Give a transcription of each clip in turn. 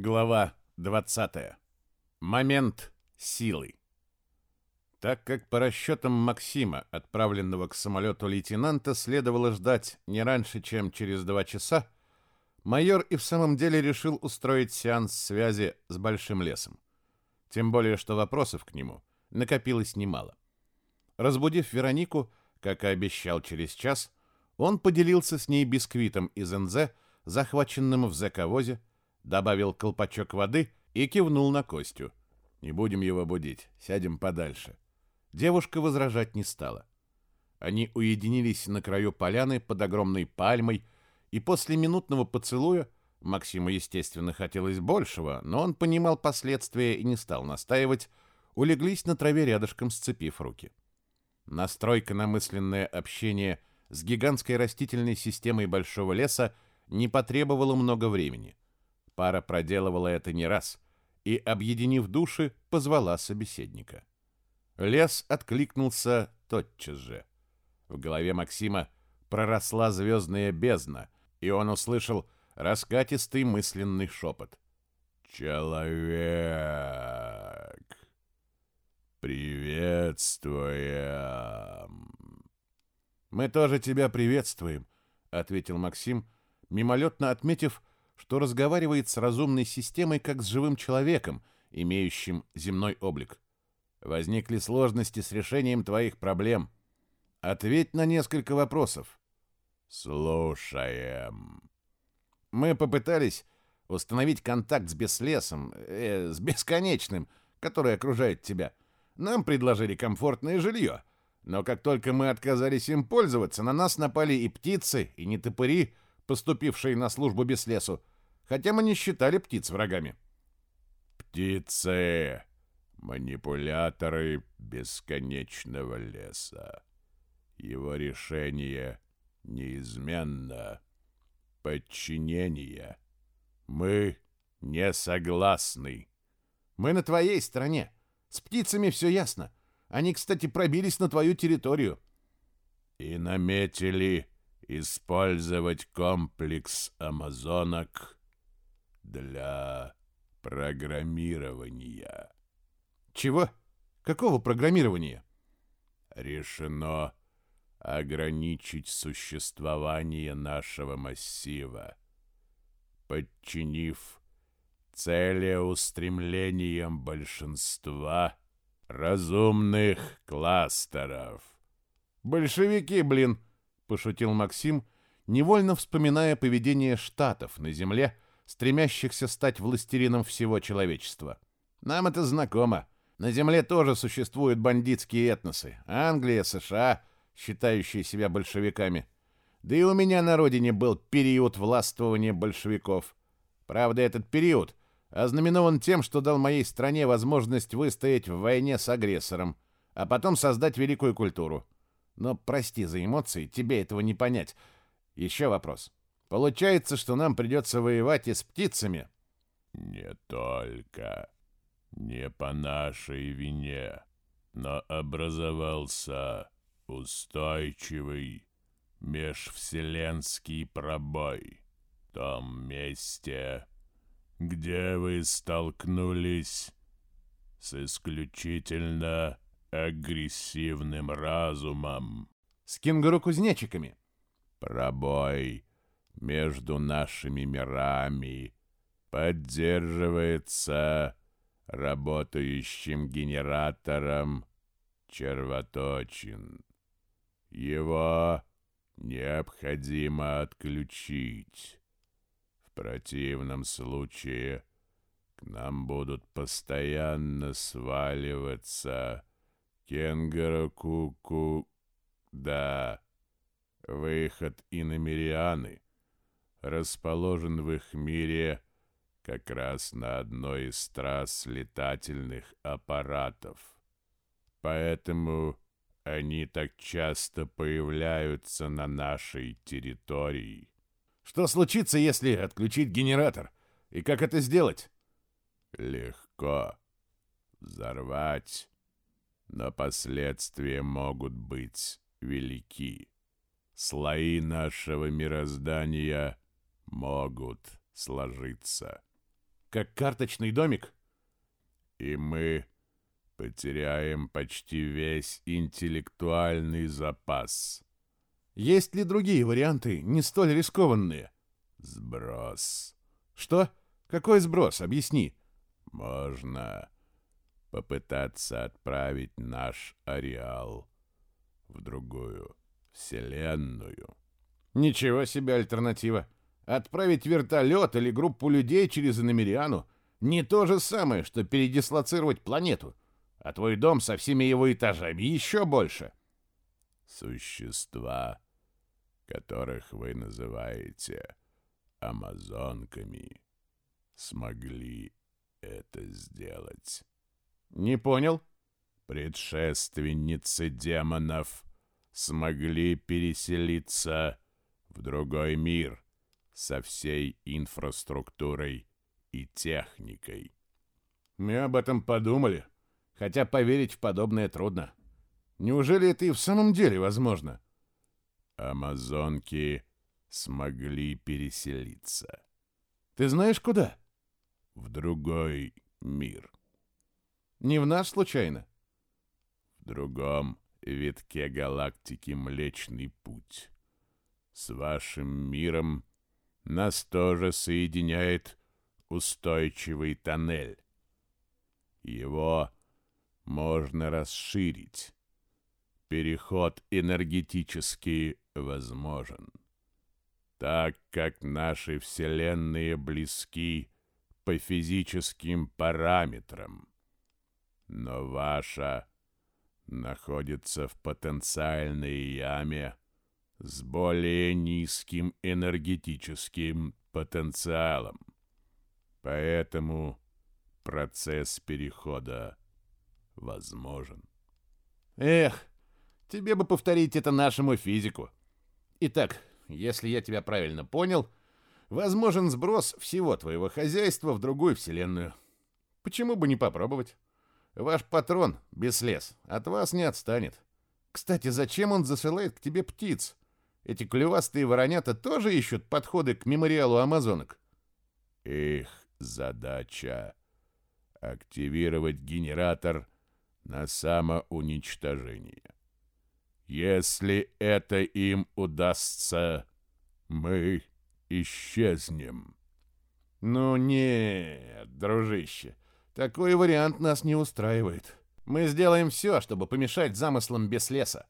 Глава 20. Момент силы. Так как по расчетам Максима, отправленного к самолету лейтенанта, следовало ждать не раньше, чем через два часа, майор и в самом деле решил устроить сеанс связи с Большим лесом. Тем более, что вопросов к нему накопилось немало. Разбудив Веронику, как и обещал через час, он поделился с ней бисквитом из НЗ, захваченным в зэковозе, добавил колпачок воды и кивнул на Костю. «Не будем его будить, сядем подальше». Девушка возражать не стала. Они уединились на краю поляны под огромной пальмой, и после минутного поцелуя Максиму, естественно, хотелось большего, но он понимал последствия и не стал настаивать, улеглись на траве рядышком, сцепив руки. Настройка на мысленное общение с гигантской растительной системой большого леса не потребовала много времени. Пара проделывала это не раз и, объединив души, позвала собеседника. Лес откликнулся тотчас же. В голове Максима проросла звездная бездна, и он услышал раскатистый мысленный шепот. «Человек! Приветствуем!» «Мы тоже тебя приветствуем», — ответил Максим, мимолетно отметив, что разговаривает с разумной системой как с живым человеком, имеющим земной облик. Возникли сложности с решением твоих проблем. Ответь на несколько вопросов. Слушаем. Мы попытались установить контакт с беслесом, э, с бесконечным, который окружает тебя. Нам предложили комфортное жилье, но как только мы отказались им пользоваться, на нас напали и птицы, и нетопыри, поступившие на службу беслесу хотя мы не считали птиц врагами. Птицы — манипуляторы бесконечного леса. Его решение неизменно подчинение. Мы не согласны. Мы на твоей стороне. С птицами все ясно. Они, кстати, пробились на твою территорию. И наметили использовать комплекс амазонок для программирования. Чего? Какого программирования? Решено ограничить существование нашего массива, подчинив целеустремлениям большинства разумных кластеров. «Большевики, блин!» — пошутил Максим, невольно вспоминая поведение Штатов на Земле — стремящихся стать властелином всего человечества. Нам это знакомо. На Земле тоже существуют бандитские этносы. Англия, США, считающие себя большевиками. Да и у меня на родине был период властвования большевиков. Правда, этот период ознаменован тем, что дал моей стране возможность выстоять в войне с агрессором, а потом создать великую культуру. Но прости за эмоции, тебе этого не понять. Еще вопрос. Получается, что нам придется воевать и с птицами. Не только. Не по нашей вине. Но образовался устойчивый межвселенский пробой. В том месте, где вы столкнулись с исключительно агрессивным разумом. С кенгуру-кузнечиками. Пробой между нашими мирами поддерживается работающим генератором червоточин. Его необходимо отключить. В противном случае к нам будут постоянно сваливаться кенгуру-ку-ку... Да, выход иномерианы — расположен в их мире как раз на одной из трасс летательных аппаратов. Поэтому они так часто появляются на нашей территории. Что случится, если отключить генератор? И как это сделать? Легко. Взорвать. Но последствия могут быть велики. Слои нашего мироздания могут сложиться. как карточный домик. И мы потеряем почти весь интеллектуальный запас. Есть ли другие варианты, не столь рискованные? Сброс. Что? Какой сброс? Объясни. Можно попытаться отправить наш ареал в другую вселенную. Ничего себе альтернатива. Отправить вертолет или группу людей через Иномериану не то же самое, что передислоцировать планету, а твой дом со всеми его этажами еще больше. Существа, которых вы называете амазонками, смогли это сделать. Не понял? Предшественницы демонов смогли переселиться в другой мир со всей инфраструктурой и техникой. Мы об этом подумали, хотя поверить в подобное трудно. Неужели это и в самом деле возможно? Амазонки смогли переселиться. Ты знаешь куда? В другой мир. Не в наш случайно? В другом витке галактики Млечный Путь. С вашим миром нас тоже соединяет устойчивый тоннель. Его можно расширить. Переход энергетически возможен. Так как наши вселенные близки по физическим параметрам. Но ваша находится в потенциальной яме с более низким энергетическим потенциалом. Поэтому процесс перехода возможен. Эх, тебе бы повторить это нашему физику. Итак, если я тебя правильно понял, возможен сброс всего твоего хозяйства в другую вселенную. Почему бы не попробовать? Ваш патрон, Беслес, от вас не отстанет. Кстати, зачем он засылает к тебе птиц? Эти клювастые воронята тоже ищут подходы к мемориалу амазонок? Их задача — активировать генератор на самоуничтожение. Если это им удастся, мы исчезнем. Ну нет, дружище, такой вариант нас не устраивает. Мы сделаем все, чтобы помешать замыслам без леса.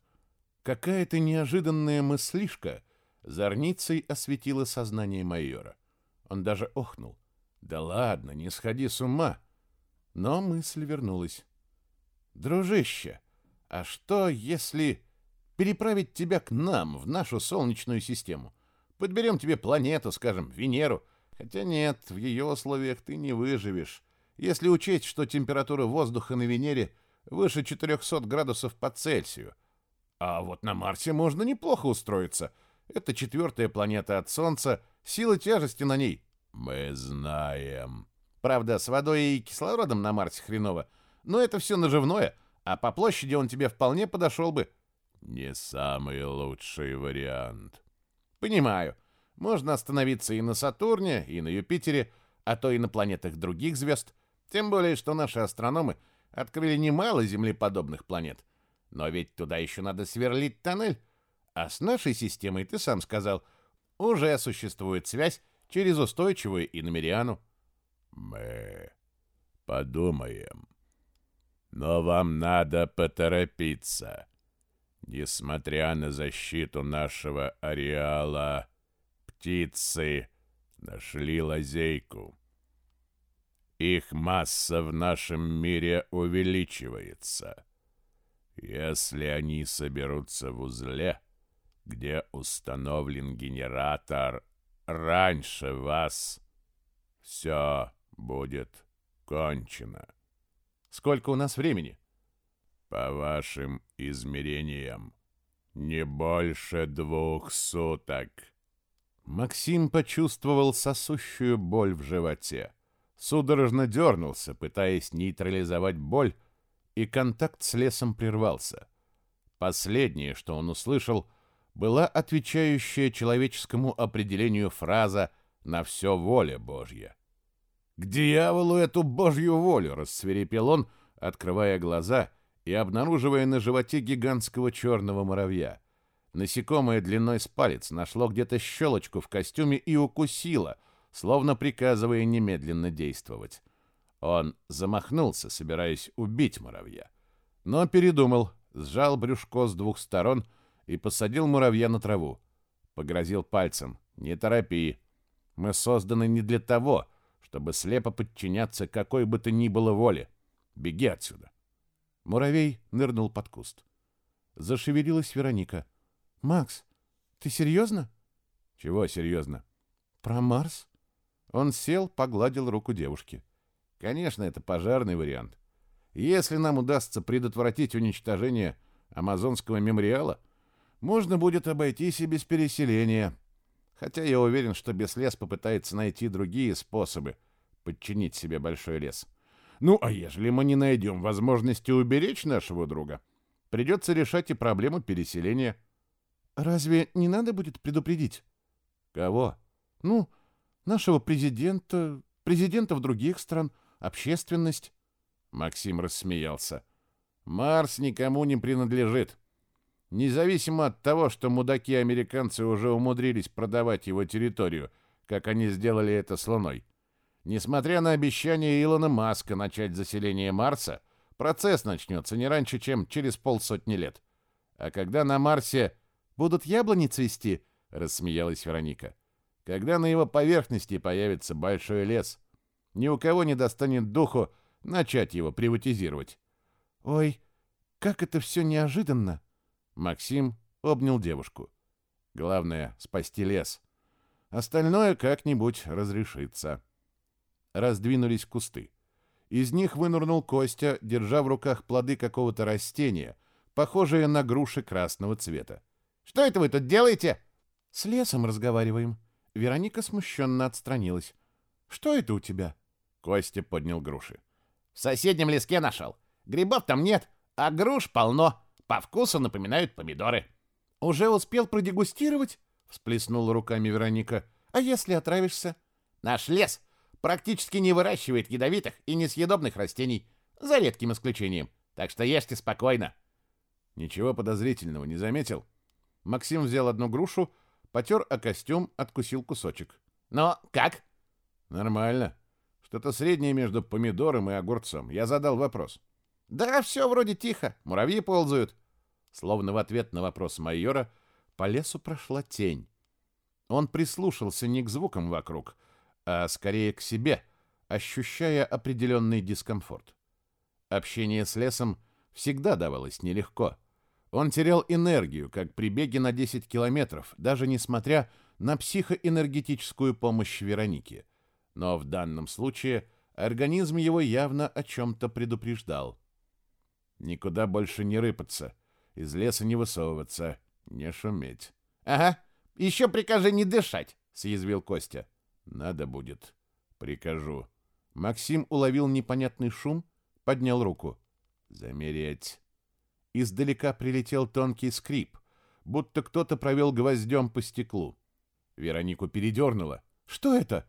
Какая-то неожиданная мыслишка зорницей осветила сознание майора. Он даже охнул. Да ладно, не сходи с ума. Но мысль вернулась. Дружище, а что если переправить тебя к нам, в нашу Солнечную систему. Подберем тебе планету, скажем, Венеру. Хотя нет, в ее условиях ты не выживешь. Если учесть, что температура воздуха на Венере выше 400 градусов по Цельсию. А вот на Марсе можно неплохо устроиться. Это четвертая планета от Солнца, сила тяжести на ней. Мы знаем. Правда, с водой и кислородом на Марсе хреново. Но это все наживное, а по площади он тебе вполне подошел бы. Не самый лучший вариант. Понимаю. Можно остановиться и на Сатурне, и на Юпитере, а то и на планетах других звезд. Тем более, что наши астрономы открыли немало землеподобных планет. Но ведь туда еще надо сверлить тоннель. А с нашей системой, ты сам сказал, уже существует связь через устойчивую иномериану. Мы подумаем. Но вам надо поторопиться. Несмотря на защиту нашего ареала, птицы нашли лазейку. Их масса в нашем мире увеличивается. Если они соберутся в узле, где установлен генератор, раньше вас, все будет кончено. Сколько у нас времени? По вашим измерениям, не больше двух суток. Максим почувствовал сосущую боль в животе. Судорожно дернулся, пытаясь нейтрализовать боль, и контакт с лесом прервался. Последнее, что он услышал, была отвечающая человеческому определению фраза «на все воля Божья». К дьяволу эту божью волю, рассверепел он, открывая глаза и обнаруживая на животе гигантского черного муравья. Насекомое длиной с палец нашло где-то щелочку в костюме и укусило, словно приказывая немедленно действовать. Он замахнулся, собираясь убить муравья, но передумал, сжал брюшко с двух сторон и посадил муравья на траву. Погрозил пальцем. «Не торопи. Мы созданы не для того, чтобы слепо подчиняться какой бы то ни было воле. Беги отсюда». Муравей нырнул под куст. Зашевелилась Вероника. «Макс, ты серьезно?» «Чего серьезно?» «Про Марс?» Он сел, погладил руку девушки. «Конечно, это пожарный вариант. Если нам удастся предотвратить уничтожение Амазонского мемориала, можно будет обойтись и без переселения. Хотя я уверен, что Беслес попытается найти другие способы подчинить себе большой лес. Ну, а ежели мы не найдем возможности уберечь нашего друга, придется решать и проблему переселения. Разве не надо будет предупредить? Кого? Ну, нашего президента, президентов других стран, общественность. Максим рассмеялся. Марс никому не принадлежит. Независимо от того, что мудаки-американцы уже умудрились продавать его территорию, как они сделали это с Луной. Несмотря на обещание Илона Маска начать заселение Марса, процесс начнется не раньше, чем через полсотни лет. А когда на Марсе будут яблони цвести, рассмеялась Вероника. Когда на его поверхности появится большой лес, ни у кого не достанет духу начать его приватизировать. Ой, как это все неожиданно, Максим обнял девушку. Главное — спасти лес. Остальное как-нибудь разрешится. Раздвинулись кусты. Из них вынырнул Костя, держа в руках плоды какого-то растения, похожие на груши красного цвета. «Что это вы тут делаете?» «С лесом разговариваем». Вероника смущенно отстранилась. «Что это у тебя?» Костя поднял груши. «В соседнем леске нашел. Грибов там нет, а груш полно. По вкусу напоминают помидоры. Уже успел продегустировать? всплеснула руками Вероника. А если отравишься? Наш лес практически не выращивает ядовитых и несъедобных растений, за редким исключением. Так что ешьте спокойно. Ничего подозрительного не заметил. Максим взял одну грушу, потер о костюм, откусил кусочек. «Ну, как?» «Нормально. Что-то среднее между помидором и огурцом. Я задал вопрос. «Да все вроде тихо, муравьи ползают». Словно в ответ на вопрос майора по лесу прошла тень. Он прислушался не к звукам вокруг, а скорее к себе, ощущая определенный дискомфорт. Общение с лесом всегда давалось нелегко. Он терял энергию, как при беге на 10 километров, даже несмотря на психоэнергетическую помощь Вероники. Но в данном случае организм его явно о чем-то предупреждал. Никуда больше не рыпаться, из леса не высовываться, не шуметь. — Ага, еще прикажи не дышать, — съязвил Костя. — Надо будет. Прикажу. Максим уловил непонятный шум, поднял руку. Замереть. Издалека прилетел тонкий скрип, будто кто-то провел гвоздем по стеклу. Веронику передернуло. «Что это?»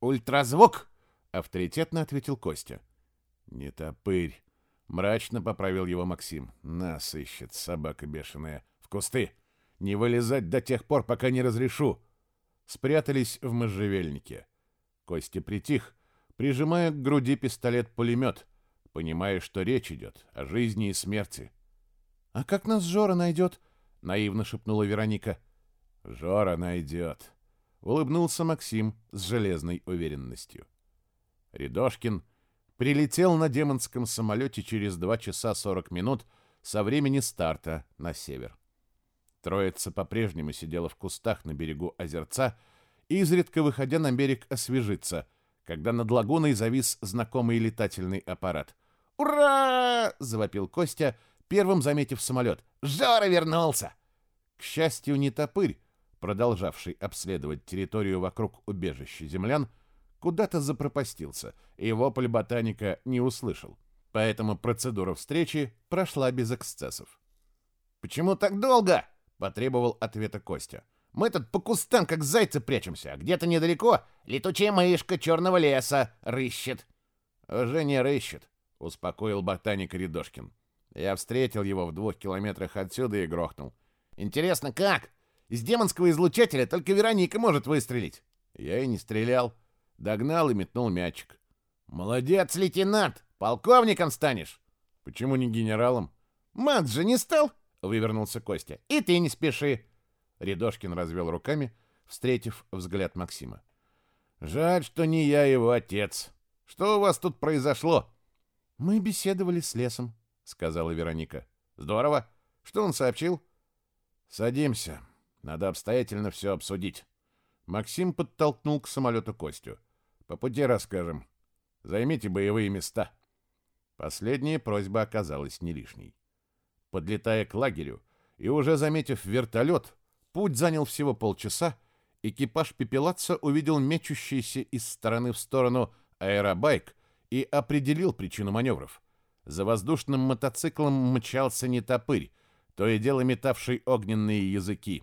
«Ультразвук!» — авторитетно ответил Костя. «Не топырь. Мрачно поправил его Максим. Нас ищет собака бешеная. В кусты. Не вылезать до тех пор, пока не разрешу. Спрятались в можжевельнике. Костя притих, прижимая к груди пистолет-пулемет, понимая, что речь идет о жизни и смерти. «А как нас Жора найдет?» — наивно шепнула Вероника. «Жора найдет», — улыбнулся Максим с железной уверенностью. Рядошкин прилетел на демонском самолете через 2 часа 40 минут со времени старта на север. Троица по-прежнему сидела в кустах на берегу озерца, изредка выходя на берег освежиться, когда над лагуной завис знакомый летательный аппарат. «Ура!» — завопил Костя, первым заметив самолет. «Жора вернулся!» К счастью, не топырь, продолжавший обследовать территорию вокруг убежища землян, куда-то запропастился, и вопль ботаника не услышал. Поэтому процедура встречи прошла без эксцессов. «Почему так долго?» — потребовал ответа Костя. Мы тут по кустам, как зайцы, прячемся, а где-то недалеко летучая мышка черного леса рыщет». «Уже не рыщет», — успокоил ботаник Рядошкин. Я встретил его в двух километрах отсюда и грохнул. «Интересно, как? Из демонского излучателя только Вероника может выстрелить». Я и не стрелял. Догнал и метнул мячик. «Молодец, лейтенант! Полковником станешь!» «Почему не генералом?» «Мат же не стал!» — вывернулся Костя. «И ты не спеши!» Рядошкин развел руками, встретив взгляд Максима. «Жаль, что не я его отец. Что у вас тут произошло?» «Мы беседовали с лесом», — сказала Вероника. «Здорово. Что он сообщил?» «Садимся. Надо обстоятельно все обсудить». Максим подтолкнул к самолету Костю. «По пути расскажем. Займите боевые места». Последняя просьба оказалась не лишней. Подлетая к лагерю и уже заметив вертолет, путь занял всего полчаса, экипаж пепелаца увидел мечущийся из стороны в сторону аэробайк и определил причину маневров. За воздушным мотоциклом мчался не топырь, то и дело метавший огненные языки.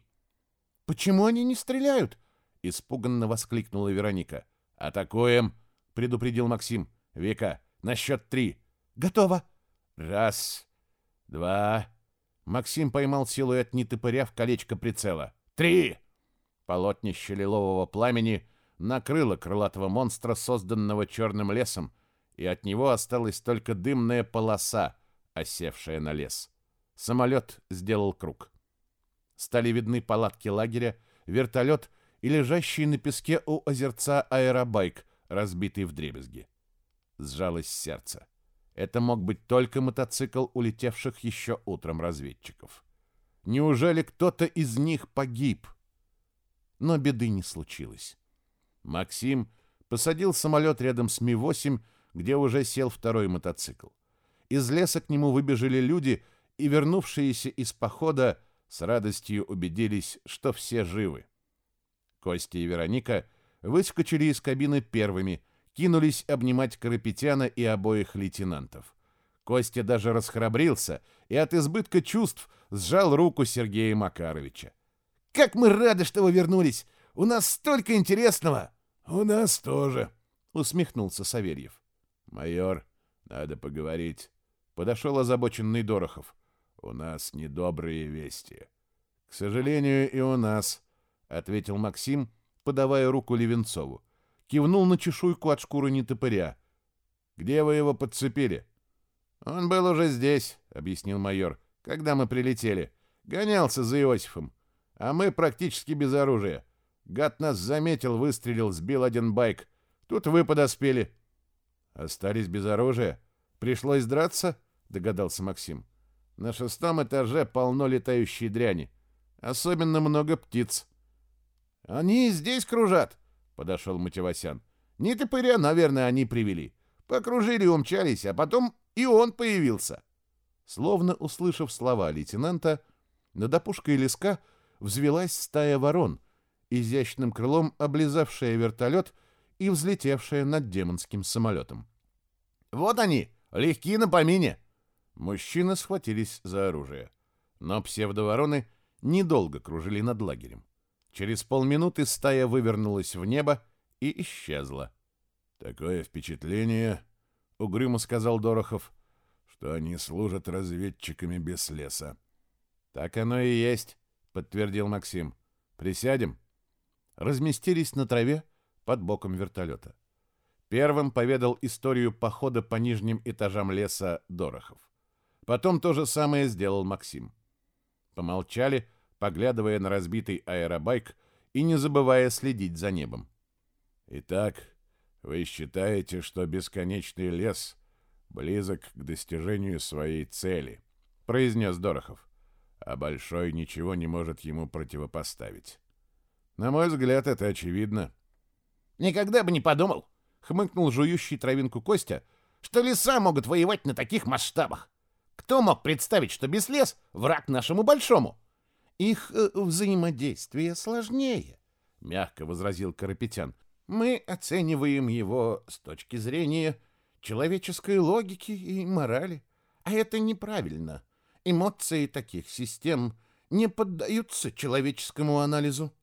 «Почему они не стреляют?» — испуганно воскликнула Вероника. «Атакуем!» — предупредил Максим. «Вика, на счет три!» «Готово!» «Раз, два...» Максим поймал силуэт нетопыря в колечко прицела. «Три!» Полотнище лилового пламени накрыло крылатого монстра, созданного черным лесом, и от него осталась только дымная полоса, осевшая на лес. Самолет сделал круг. Стали видны палатки лагеря, вертолет и лежащий на песке у озерца аэробайк, разбитый в дребезги. Сжалось сердце. Это мог быть только мотоцикл улетевших еще утром разведчиков. Неужели кто-то из них погиб? Но беды не случилось. Максим посадил самолет рядом с Ми-8, где уже сел второй мотоцикл. Из леса к нему выбежали люди, и вернувшиеся из похода с радостью убедились, что все живы. Костя и Вероника выскочили из кабины первыми, кинулись обнимать Карапетяна и обоих лейтенантов. Костя даже расхрабрился и от избытка чувств сжал руку Сергея Макаровича. «Как мы рады, что вы вернулись! У нас столько интересного!» «У нас тоже!» — усмехнулся Савельев. «Майор, надо поговорить». Подошел озабоченный Дорохов. «У нас недобрые вести». «К сожалению, и у нас», — ответил Максим, подавая руку Левенцову. Кивнул на чешуйку от шкуры нетопыря. «Где вы его подцепили?» «Он был уже здесь», — объяснил майор, — «когда мы прилетели. Гонялся за Иосифом. А мы практически без оружия. Гад нас заметил, выстрелил, сбил один байк. Тут вы подоспели». «Остались без оружия? Пришлось драться?» — догадался Максим. «На шестом этаже полно летающей дряни. Особенно много птиц». «Они здесь кружат», — подошел Матевосян. «Не топыря, наверное, они привели. Покружили и умчались, а потом и он появился». Словно услышав слова лейтенанта, над опушкой леска взвелась стая ворон, изящным крылом облизавшая вертолет и взлетевшая над демонским самолетом. «Вот они, легки на помине!» Мужчины схватились за оружие. Но псевдовороны недолго кружили над лагерем. Через полминуты стая вывернулась в небо и исчезла. «Такое впечатление», — угрюмо сказал Дорохов, — «что они служат разведчиками без леса». «Так оно и есть», — подтвердил Максим. «Присядем?» Разместились на траве под боком вертолета. Первым поведал историю похода по нижним этажам леса Дорохов. Потом то же самое сделал Максим. Помолчали, поглядывая на разбитый аэробайк и не забывая следить за небом. «Итак, вы считаете, что бесконечный лес близок к достижению своей цели», — произнес Дорохов, «а Большой ничего не может ему противопоставить. На мой взгляд, это очевидно». «Никогда бы не подумал», — хмыкнул жующий травинку Костя, «что леса могут воевать на таких масштабах. Кто мог представить, что без лес — враг нашему Большому?» Их э, взаимодействие сложнее, мягко возразил Карапетян. Мы оцениваем его с точки зрения человеческой логики и морали, а это неправильно. Эмоции таких систем не поддаются человеческому анализу.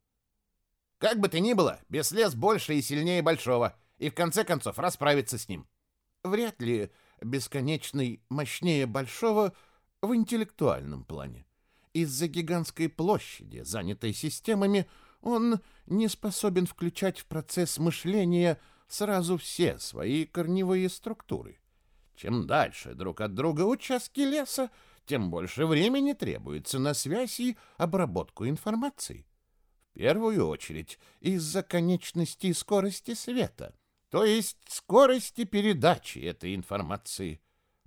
Как бы то ни было, беслес больше и сильнее большого, и в конце концов расправиться с ним. Вряд ли бесконечный мощнее большого в интеллектуальном плане. Из-за гигантской площади, занятой системами, он не способен включать в процесс мышления сразу все свои корневые структуры. Чем дальше друг от друга участки леса, тем больше времени требуется на связь и обработку информации. Первую очередь из-за конечности и скорости света, то есть скорости передачи этой информации.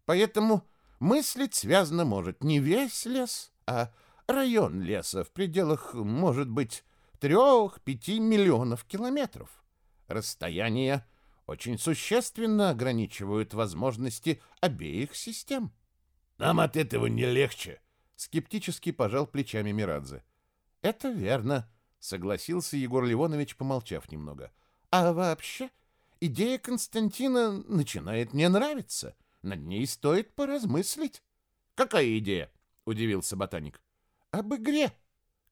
Поэтому мыслить связано может не весь лес, а район леса в пределах, может быть, трех-пяти миллионов километров. Расстояние очень существенно ограничивают возможности обеих систем. Нам от этого не легче, скептически пожал плечами Мирадзе. Это верно, согласился Егор Ливонович, помолчав немного. А вообще, идея Константина начинает мне нравиться. Над ней стоит поразмыслить. Какая идея? удивился ботаник. Об игре.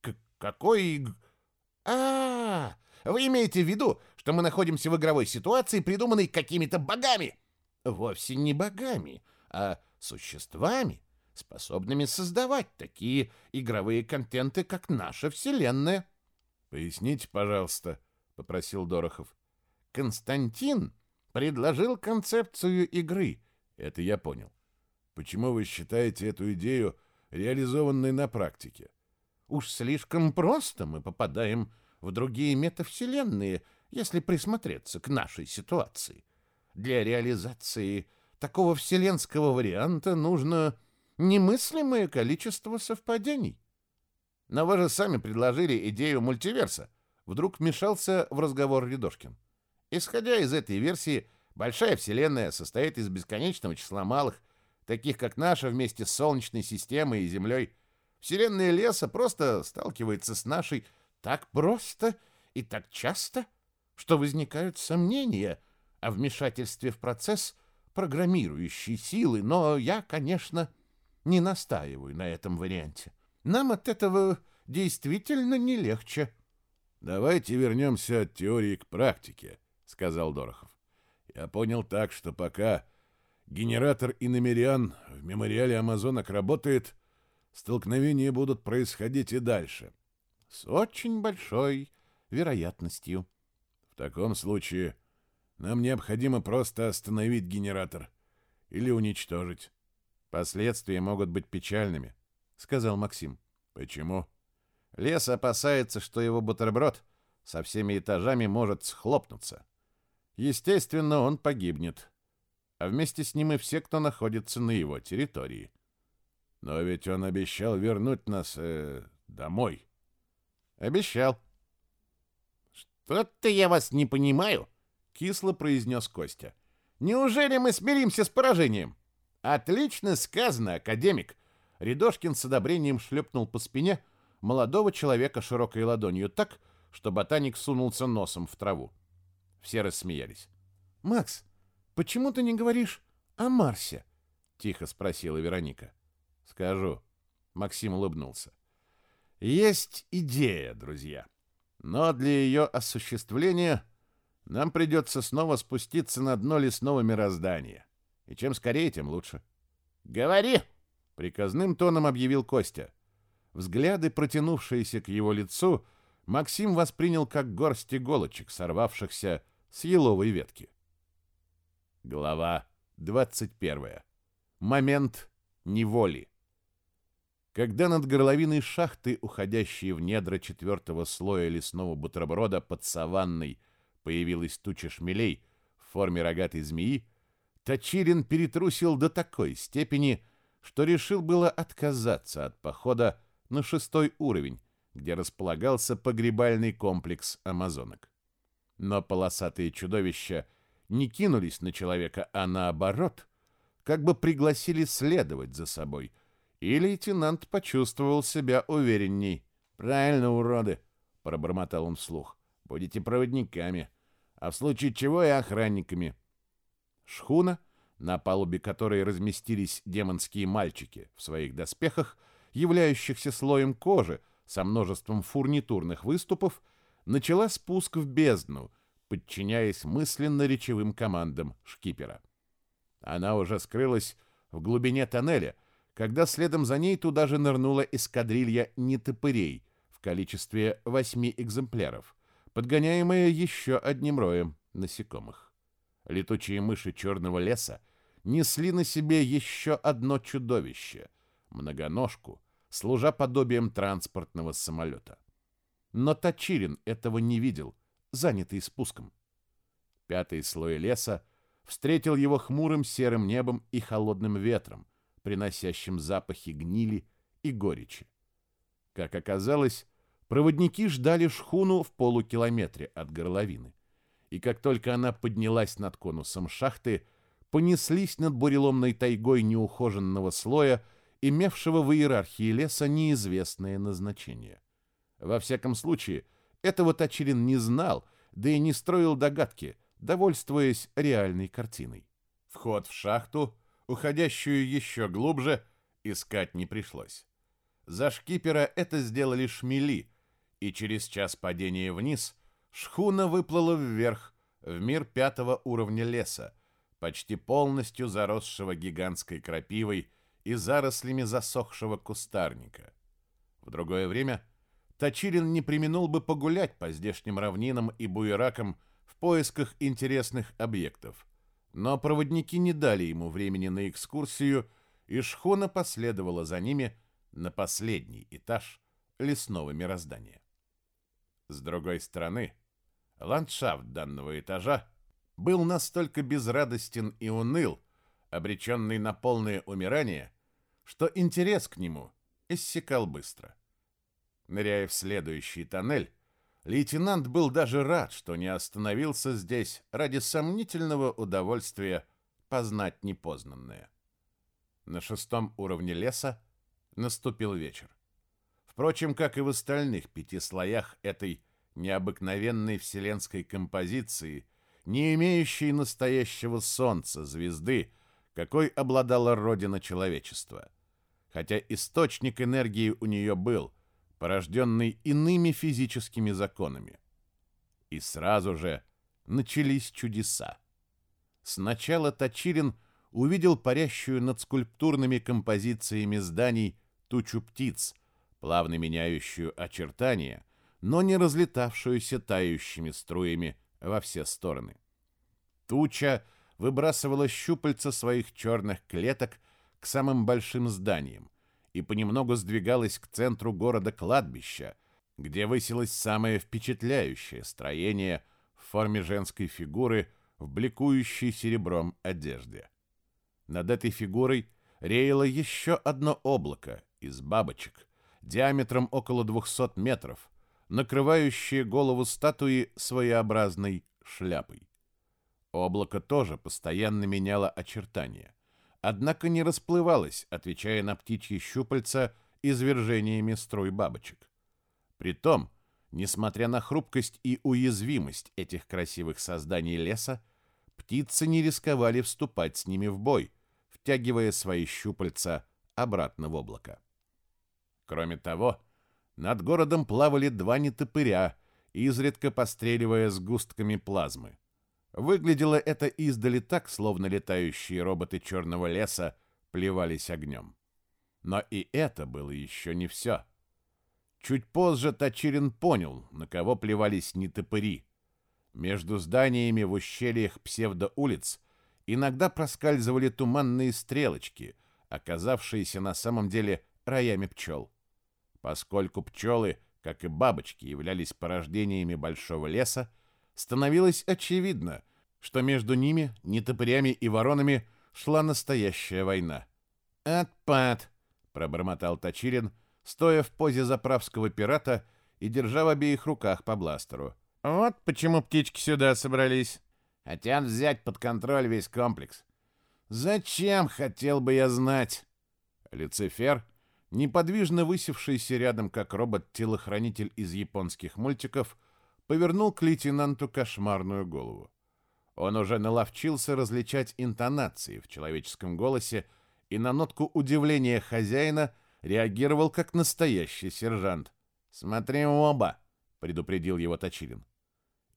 К какой иг... А, -а, а, вы имеете в виду, что мы находимся в игровой ситуации, придуманной какими-то богами? Вовсе не богами, а существами, способными создавать такие игровые контенты, как наша Вселенная. Поясните, пожалуйста, попросил Дорохов. Константин предложил концепцию игры. Это я понял. Почему вы считаете эту идею реализованной на практике? Уж слишком просто мы попадаем в другие метавселенные, если присмотреться к нашей ситуации. Для реализации такого вселенского варианта нужно немыслимое количество совпадений. Но вы же сами предложили идею мультиверса. Вдруг вмешался в разговор Рядошкин. Исходя из этой версии, большая вселенная состоит из бесконечного числа малых, таких как наша вместе с Солнечной системой и Землей. Вселенная леса просто сталкивается с нашей так просто и так часто, что возникают сомнения о вмешательстве в процесс программирующей силы, но я, конечно, не настаиваю на этом варианте. Нам от этого действительно не легче. Давайте вернемся от теории к практике, сказал Дорохов. Я понял так, что пока генератор иномериан в мемориале Амазонок работает, столкновения будут происходить и дальше. С очень большой вероятностью. В таком случае нам необходимо просто остановить генератор или уничтожить. Последствия могут быть печальными, сказал Максим. Почему? Лес опасается, что его бутерброд со всеми этажами может схлопнуться. Естественно, он погибнет. А вместе с ним и все, кто находится на его территории. Но ведь он обещал вернуть нас э, домой. Обещал. Что-то я вас не понимаю, кисло произнес Костя. Неужели мы смиримся с поражением? Отлично сказано, академик. Рядошкин с одобрением шлепнул по спине молодого человека широкой ладонью так, что ботаник сунулся носом в траву. Все рассмеялись. «Макс, почему ты не говоришь о Марсе?» — тихо спросила Вероника. «Скажу». Максим улыбнулся. «Есть идея, друзья. Но для ее осуществления нам придется снова спуститься на дно лесного мироздания. И чем скорее, тем лучше. «Говори!» — приказным тоном объявил Костя. Взгляды, протянувшиеся к его лицу, Максим воспринял как горсть иголочек, сорвавшихся с еловой ветки. Глава 21. Момент неволи. Когда над горловиной шахты, уходящей в недра четвертого слоя лесного бутерброда под саванной, появилась туча шмелей в форме рогатой змеи, Точилин перетрусил до такой степени, что решил было отказаться от похода на шестой уровень, где располагался погребальный комплекс амазонок. Но полосатые чудовища не кинулись на человека, а наоборот, как бы пригласили следовать за собой, и лейтенант почувствовал себя уверенней. «Правильно, уроды!» — пробормотал он вслух. «Будете проводниками, а в случае чего и охранниками». Шхуна, на палубе которой разместились демонские мальчики в своих доспехах, являющихся слоем кожи со множеством фурнитурных выступов, начала спуск в бездну, подчиняясь мысленно-речевым командам шкипера. Она уже скрылась в глубине тоннеля, когда следом за ней туда же нырнула эскадрилья нетопырей в количестве восьми экземпляров, подгоняемая еще одним роем насекомых. Летучие мыши черного леса несли на себе еще одно чудовище — многоножку, служа подобием транспортного самолета. Но Тачирин этого не видел, занятый спуском. Пятый слой леса встретил его хмурым серым небом и холодным ветром, приносящим запахи гнили и горечи. Как оказалось, проводники ждали шхуну в полукилометре от горловины. И как только она поднялась над конусом шахты, понеслись над буреломной тайгой неухоженного слоя, имевшего в иерархии леса неизвестное назначение. Во всяком случае, этого Тачирин не знал, да и не строил догадки, довольствуясь реальной картиной. Вход в шахту, уходящую еще глубже, искать не пришлось. За шкипера это сделали шмели, и через час падения вниз шхуна выплыла вверх, в мир пятого уровня леса, почти полностью заросшего гигантской крапивой и зарослями засохшего кустарника. В другое время Тачирин не применул бы погулять по здешним равнинам и буеракам в поисках интересных объектов. Но проводники не дали ему времени на экскурсию, и шхуна последовала за ними на последний этаж лесного мироздания. С другой стороны, ландшафт данного этажа был настолько безрадостен и уныл, обреченный на полное умирание, что интерес к нему иссякал быстро. Ныряя в следующий тоннель, лейтенант был даже рад, что не остановился здесь ради сомнительного удовольствия познать непознанное. На шестом уровне леса наступил вечер. Впрочем, как и в остальных пяти слоях этой необыкновенной вселенской композиции, не имеющей настоящего солнца, звезды, какой обладала родина человечества. Хотя источник энергии у нее был, порожденный иными физическими законами. И сразу же начались чудеса. Сначала Тачирин увидел парящую над скульптурными композициями зданий тучу птиц, плавно меняющую очертания, но не разлетавшуюся тающими струями во все стороны. Туча выбрасывала щупальца своих черных клеток к самым большим зданиям и понемногу сдвигалась к центру города кладбища, где высилось самое впечатляющее строение в форме женской фигуры в бликующей серебром одежде. Над этой фигурой реяло еще одно облако из бабочек, диаметром около 200 метров, накрывающее голову статуи своеобразной шляпой. Облако тоже постоянно меняло очертания, однако не расплывалось, отвечая на птичьи щупальца извержениями струй бабочек. Притом, несмотря на хрупкость и уязвимость этих красивых созданий леса, птицы не рисковали вступать с ними в бой, втягивая свои щупальца обратно в облако. Кроме того, над городом плавали два нетопыря, изредка постреливая сгустками плазмы. Выглядело это издали так, словно летающие роботы черного леса плевались огнем. Но и это было еще не все. Чуть позже Тачирин понял, на кого плевались нетопыри. Между зданиями в ущельях псевдоулиц иногда проскальзывали туманные стрелочки, оказавшиеся на самом деле роями пчел. Поскольку пчелы, как и бабочки, являлись порождениями большого леса, становилось очевидно, что между ними, нетопырями и воронами, шла настоящая война. «Отпад!» — пробормотал Тачирин, стоя в позе заправского пирата и держа в обеих руках по бластеру. «Вот почему птички сюда собрались. Хотят взять под контроль весь комплекс. Зачем, хотел бы я знать?» Люцифер, неподвижно высевшийся рядом как робот-телохранитель из японских мультиков, повернул к лейтенанту кошмарную голову. Он уже наловчился различать интонации в человеческом голосе и на нотку удивления хозяина реагировал как настоящий сержант. «Смотри в оба!» — предупредил его Точилин.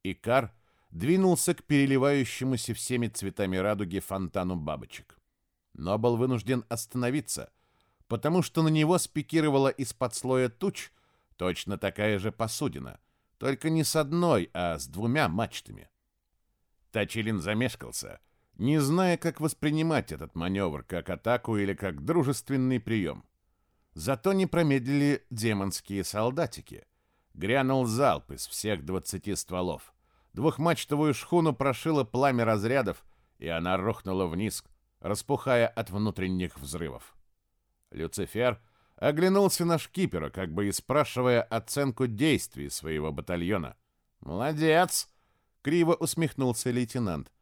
Икар двинулся к переливающемуся всеми цветами радуги фонтану бабочек. Но был вынужден остановиться, потому что на него спикировала из-под слоя туч точно такая же посудина, только не с одной, а с двумя мачтами. Точилин замешкался, не зная, как воспринимать этот маневр, как атаку или как дружественный прием. Зато не промедлили демонские солдатики. Грянул залп из всех двадцати стволов. Двухмачтовую шхуну прошило пламя разрядов, и она рухнула вниз, распухая от внутренних взрывов. Люцифер оглянулся на шкипера, как бы и спрашивая оценку действий своего батальона. «Молодец!» — криво усмехнулся лейтенант.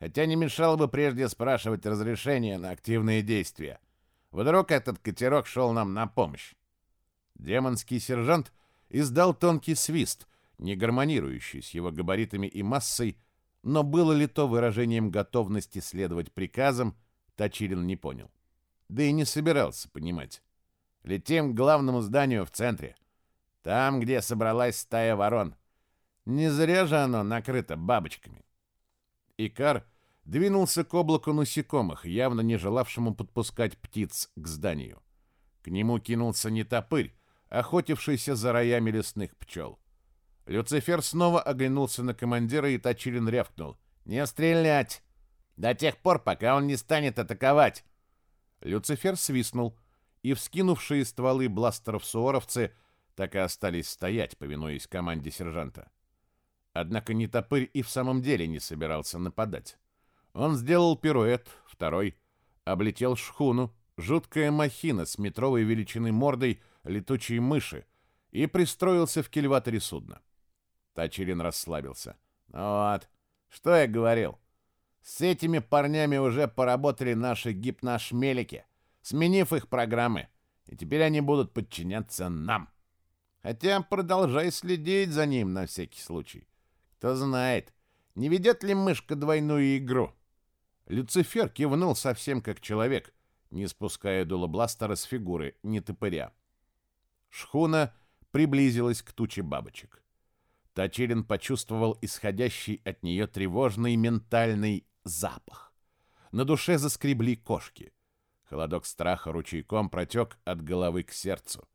«Хотя не мешало бы прежде спрашивать разрешение на активные действия. Вдруг этот катерок шел нам на помощь. Демонский сержант издал тонкий свист, не гармонирующий с его габаритами и массой, но было ли то выражением готовности следовать приказам, Точилин не понял. Да и не собирался понимать. Летим к главному зданию в центре. Там, где собралась стая ворон. Не зря же оно накрыто бабочками. Икар двинулся к облаку насекомых, явно не желавшему подпускать птиц к зданию. К нему кинулся не топырь, охотившийся за роями лесных пчел. Люцифер снова оглянулся на командира и Точилин рявкнул. «Не стрелять! До тех пор, пока он не станет атаковать!» Люцифер свистнул, и вскинувшие стволы бластеров суоровцы так и остались стоять, повинуясь команде сержанта. Однако нетопырь и в самом деле не собирался нападать. Он сделал пируэт, второй, облетел шхуну, жуткая махина с метровой величины мордой летучей мыши, и пристроился в кильваторе судна. Тачилин расслабился. «Ну «Вот, что я говорил. С этими парнями уже поработали наши гипношмелики, сменив их программы, и теперь они будут подчиняться нам. Хотя продолжай следить за ним на всякий случай. Кто знает, не ведет ли мышка двойную игру?» Люцифер кивнул совсем как человек, не спуская дуло бластера с фигуры нетопыря. Шхуна приблизилась к туче бабочек. Точилин почувствовал исходящий от нее тревожный ментальный запах. На душе заскребли кошки. Холодок страха ручейком протек от головы к сердцу.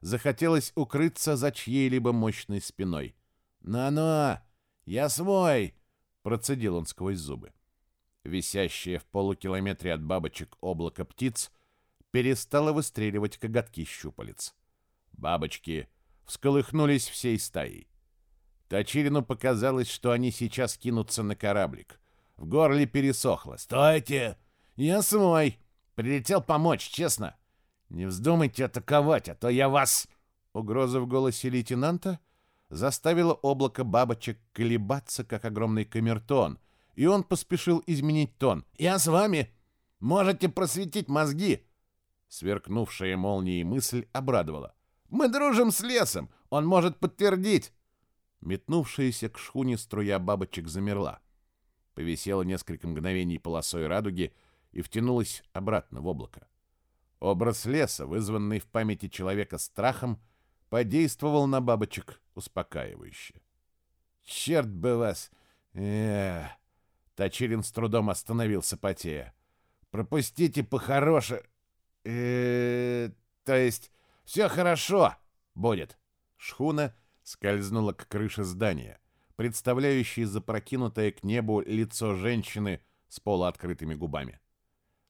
Захотелось укрыться за чьей-либо мощной спиной. «На-на! Я свой!» — процедил он сквозь зубы висящее в полукилометре от бабочек облако птиц, перестало выстреливать коготки щупалец. Бабочки всколыхнулись всей стаей. Точилину показалось, что они сейчас кинутся на кораблик. В горле пересохло. «Стойте! Я свой! Прилетел помочь, честно! Не вздумайте атаковать, а то я вас...» Угроза в голосе лейтенанта заставила облако бабочек колебаться, как огромный камертон, и он поспешил изменить тон. «Я с вами! Можете просветить мозги!» Сверкнувшая молнией мысль обрадовала. «Мы дружим с лесом! Он может подтвердить!» Метнувшаяся к шхуне струя бабочек замерла. Повисела несколько мгновений полосой радуги и втянулась обратно в облако. Образ леса, вызванный в памяти человека страхом, подействовал на бабочек успокаивающе. «Черт бы вас! Эх!» Точилин с трудом остановился потея. «Пропустите по-хороше... Э, то есть все хорошо будет». Шхуна скользнула к крыше здания, представляющей запрокинутое к небу лицо женщины с полуоткрытыми губами.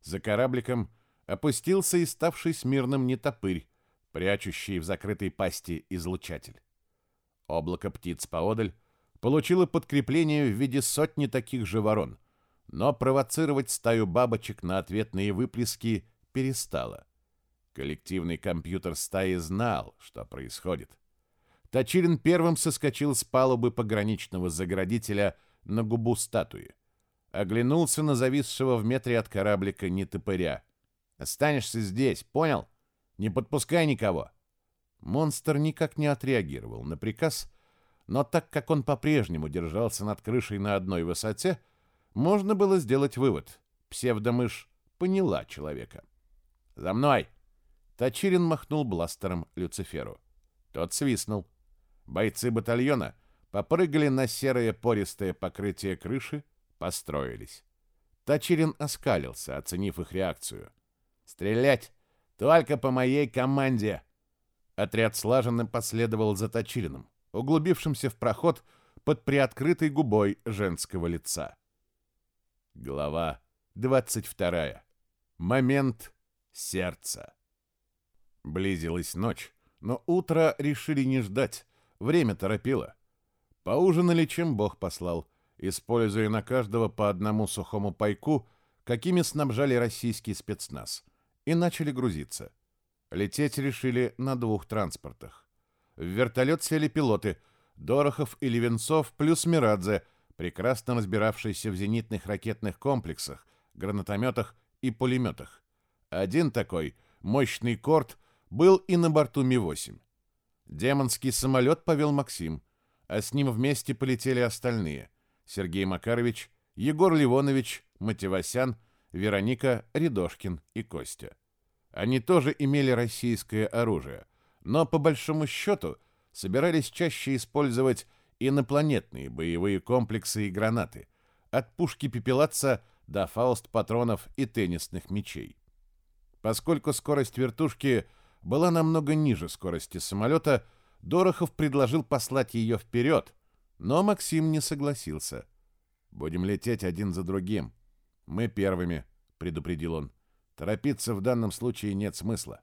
За корабликом опустился и ставший смирным нетопырь, прячущий в закрытой пасти излучатель. Облако птиц поодаль получила подкрепление в виде сотни таких же ворон, но провоцировать стаю бабочек на ответные выплески перестала. Коллективный компьютер стаи знал, что происходит. Точилин первым соскочил с палубы пограничного заградителя на губу статуи. Оглянулся на зависшего в метре от кораблика нетопыря. «Останешься здесь, понял? Не подпускай никого!» Монстр никак не отреагировал на приказ, но так как он по-прежнему держался над крышей на одной высоте, можно было сделать вывод. Псевдомышь поняла человека. «За мной!» Тачирин махнул бластером Люциферу. Тот свистнул. Бойцы батальона попрыгали на серое пористое покрытие крыши, построились. Тачирин оскалился, оценив их реакцию. «Стрелять! Только по моей команде!» Отряд слаженно последовал за Тачириным, углубившимся в проход под приоткрытой губой женского лица. Глава 22. Момент сердца. Близилась ночь, но утро решили не ждать. Время торопило. Поужинали, чем Бог послал, используя на каждого по одному сухому пайку, какими снабжали российский спецназ, и начали грузиться. Лететь решили на двух транспортах. В вертолет сели пилоты Дорохов и Левенцов плюс Мирадзе, прекрасно разбиравшиеся в зенитных ракетных комплексах, гранатометах и пулеметах. Один такой, мощный корт, был и на борту Ми-8. Демонский самолет повел Максим, а с ним вместе полетели остальные. Сергей Макарович, Егор Ливонович, Матевосян, Вероника, Рядошкин и Костя. Они тоже имели российское оружие, но по большому счету собирались чаще использовать инопланетные боевые комплексы и гранаты, от пушки пепелаца до фауст-патронов и теннисных мячей. Поскольку скорость вертушки была намного ниже скорости самолета, Дорохов предложил послать ее вперед, но Максим не согласился. «Будем лететь один за другим. Мы первыми», — предупредил он. «Торопиться в данном случае нет смысла».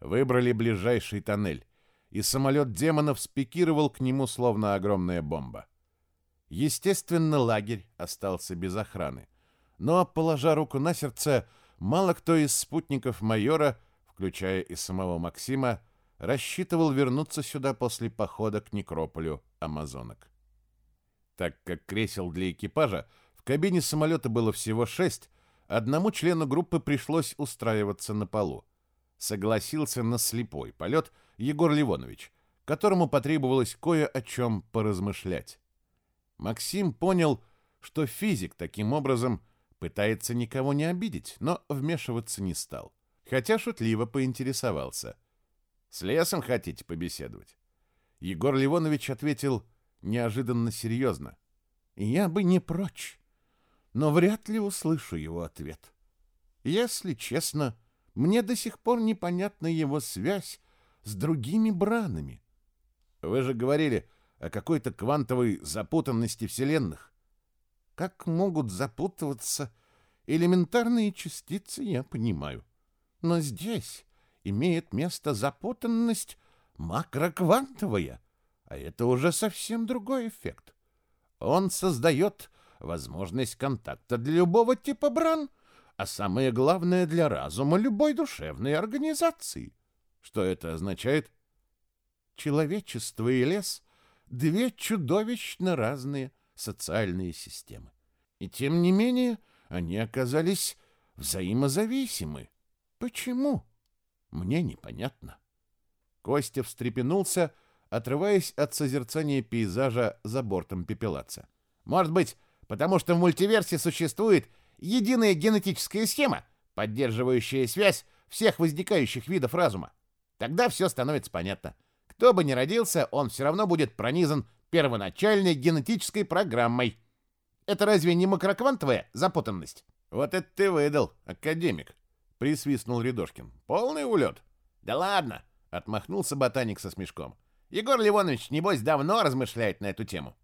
Выбрали ближайший тоннель, и самолет демонов спикировал к нему словно огромная бомба. Естественно, лагерь остался без охраны. Но, положа руку на сердце, мало кто из спутников майора, включая и самого Максима, рассчитывал вернуться сюда после похода к некрополю амазонок. Так как кресел для экипажа в кабине самолета было всего шесть, одному члену группы пришлось устраиваться на полу. Согласился на слепой полет Егор Ливонович, которому потребовалось кое о чем поразмышлять. Максим понял, что физик таким образом пытается никого не обидеть, но вмешиваться не стал, хотя шутливо поинтересовался — с лесом хотите побеседовать? Егор Ливонович ответил неожиданно серьезно. Я бы не прочь, но вряд ли услышу его ответ. Если честно, мне до сих пор непонятна его связь с другими бранами. Вы же говорили о какой-то квантовой запутанности вселенных. Как могут запутываться элементарные частицы, я понимаю. Но здесь имеет место запутанность макроквантовая, а это уже совсем другой эффект. Он создает возможность контакта для любого типа бран, а самое главное для разума любой душевной организации. Что это означает? Человечество и лес — две чудовищно разные социальные системы. И тем не менее они оказались взаимозависимы. Почему? Мне непонятно. Костя встрепенулся, отрываясь от созерцания пейзажа за бортом пепелаца. Может быть, потому что в мультиверсе существует единая генетическая схема, поддерживающая связь всех возникающих видов разума. Тогда все становится понятно. Кто бы ни родился, он все равно будет пронизан первоначальной генетической программой. Это разве не макроквантовая запутанность? Вот это ты выдал, академик. Присвистнул Рядошкин. Полный улет. Да ладно, отмахнулся ботаник со смешком. Егор Ливонович, небось, давно размышляет на эту тему.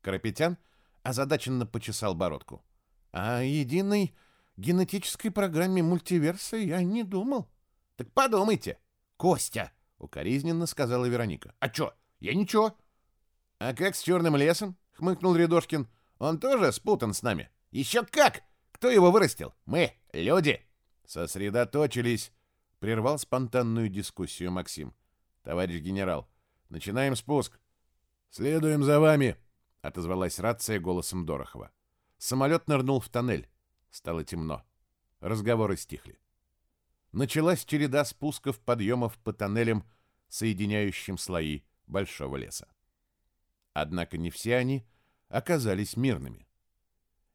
Карапетян озадаченно почесал бородку. О единой генетической программе мультиверса я не думал. Так подумайте. Костя, укоризненно сказала Вероника. А чё? Я ничего. А как с черным лесом? хмыкнул Рядошкин. Он тоже спутан с нами. Еще как! Кто его вырастил? Мы, люди. Сосредоточились, прервал спонтанную дискуссию Максим. Товарищ генерал, начинаем спуск. Следуем за вами, отозвалась рация голосом Дорохова. Самолет нырнул в тоннель. Стало темно. Разговоры стихли. Началась череда спусков, подъемов по тоннелям, соединяющим слои большого леса. Однако не все они оказались мирными.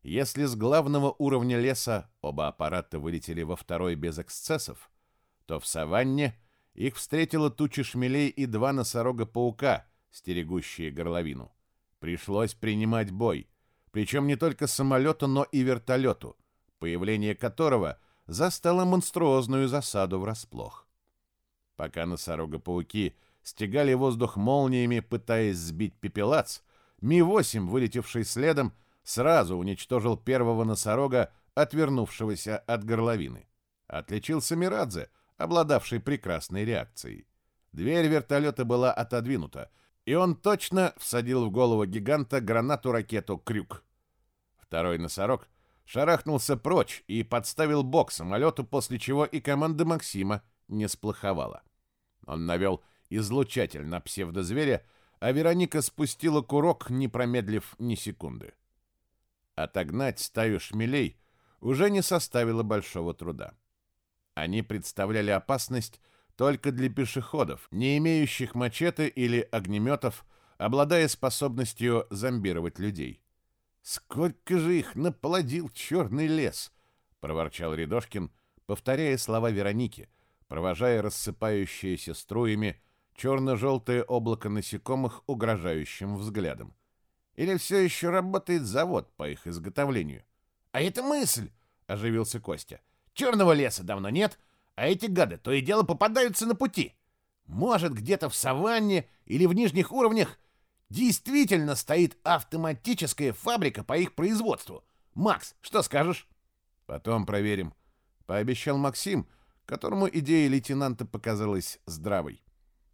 Если с главного уровня леса оба аппарата вылетели во второй без эксцессов, то в саванне их встретила туча шмелей и два носорога-паука стерегущие горловину. Пришлось принимать бой, причем не только самолету, но и вертолету, появление которого застало монструозную засаду врасплох. Пока носорога-пауки стегали воздух молниями, пытаясь сбить пепелац, Ми-8, вылетевший следом, сразу уничтожил первого носорога, отвернувшегося от горловины. Отличился Мирадзе, обладавший прекрасной реакцией. Дверь вертолета была отодвинута, и он точно всадил в голову гиганта гранату-ракету «Крюк». Второй носорог шарахнулся прочь и подставил бок самолету, после чего и команда Максима не сплоховала. Он навел излучатель на псевдозверя, а Вероника спустила курок, не промедлив ни секунды. Отогнать стаю шмелей уже не составило большого труда. Они представляли опасность только для пешеходов, не имеющих мачете или огнеметов, обладая способностью зомбировать людей. «Сколько же их наплодил черный лес!» — проворчал Рядошкин, повторяя слова Вероники, провожая рассыпающиеся струями черно-желтое облако насекомых угрожающим взглядом. «Или все еще работает завод по их изготовлению?» «А это мысль!» — оживился Костя. «Черного леса давно нет, а эти гады то и дело попадаются на пути. Может, где-то в саванне или в нижних уровнях действительно стоит автоматическая фабрика по их производству. Макс, что скажешь? Потом проверим, пообещал Максим, которому идея лейтенанта показалась здравой.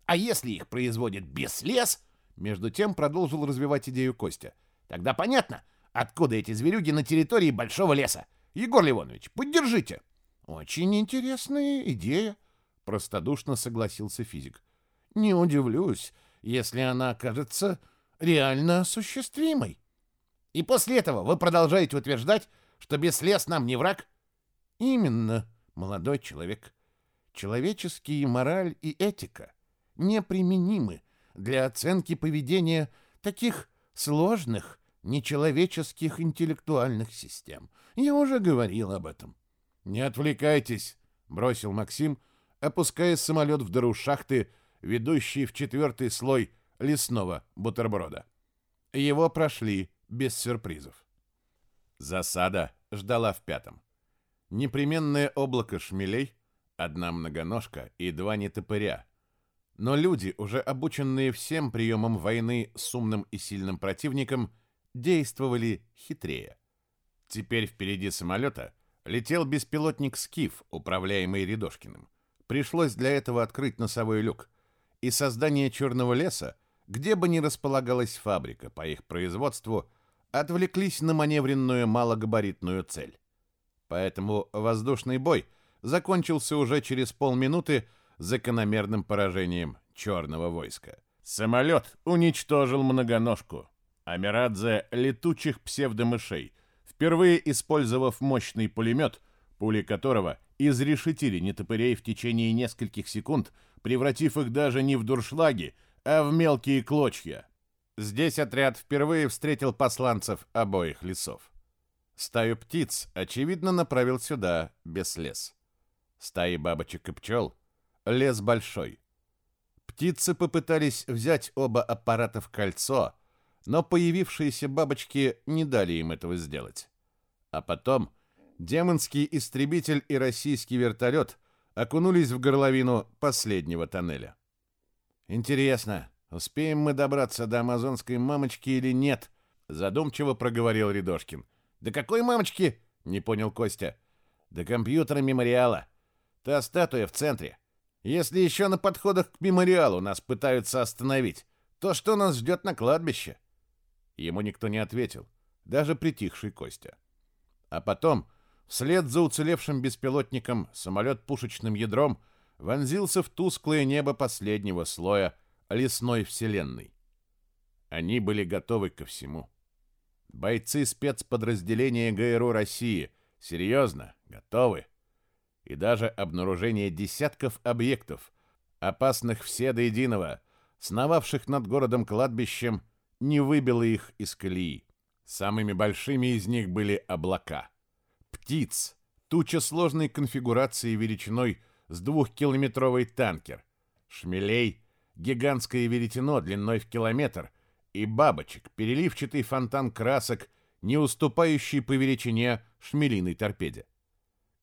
А если их производит без лес? Между тем продолжил развивать идею Костя. Тогда понятно, откуда эти зверюги на территории большого леса. Егор Ливонович, поддержите. Очень интересная идея, простодушно согласился физик. Не удивлюсь, если она окажется реально осуществимой. И после этого вы продолжаете утверждать, что беслес нам не враг? Именно, молодой человек. Человеческие мораль и этика неприменимы для оценки поведения таких сложных, нечеловеческих интеллектуальных систем. Я уже говорил об этом. «Не отвлекайтесь», — бросил Максим, опуская самолет в дыру шахты, ведущей в четвертый слой лесного бутерброда. Его прошли без сюрпризов. Засада ждала в пятом. Непременное облако шмелей, одна многоножка и два нетопыря. Но люди, уже обученные всем приемам войны с умным и сильным противником, действовали хитрее. Теперь впереди самолета летел беспилотник «Скиф», управляемый Рядошкиным. Пришлось для этого открыть носовой люк. И создание черного леса, где бы ни располагалась фабрика по их производству, отвлеклись на маневренную малогабаритную цель. Поэтому воздушный бой закончился уже через полминуты закономерным поражением черного войска. Самолет уничтожил многоножку, а Мирадзе — летучих псевдомышей, впервые использовав мощный пулемет, пули которого изрешетили нетопырей в течение нескольких секунд, превратив их даже не в дуршлаги, а в мелкие клочья. Здесь отряд впервые встретил посланцев обоих лесов. Стаю птиц, очевидно, направил сюда без лес. Стаи бабочек и пчел — лес большой. Птицы попытались взять оба аппарата в кольцо, но появившиеся бабочки не дали им этого сделать. А потом демонский истребитель и российский вертолет окунулись в горловину последнего тоннеля. «Интересно, успеем мы добраться до амазонской мамочки или нет?» задумчиво проговорил Рядошкин. «Да какой мамочки?» — не понял Костя. «До компьютера мемориала. Та статуя в центре. Если еще на подходах к мемориалу нас пытаются остановить, то что нас ждет на кладбище?» Ему никто не ответил, даже притихший Костя. А потом Вслед за уцелевшим беспилотником самолет пушечным ядром вонзился в тусклое небо последнего слоя лесной вселенной. Они были готовы ко всему. Бойцы спецподразделения ГРУ России серьезно готовы. И даже обнаружение десятков объектов, опасных все до единого, сновавших над городом кладбищем, не выбило их из колеи. Самыми большими из них были облака — птиц, туча сложной конфигурации величиной с двухкилометровый танкер, шмелей, гигантское веретено длиной в километр и бабочек, переливчатый фонтан красок, не уступающий по величине шмелиной торпеде.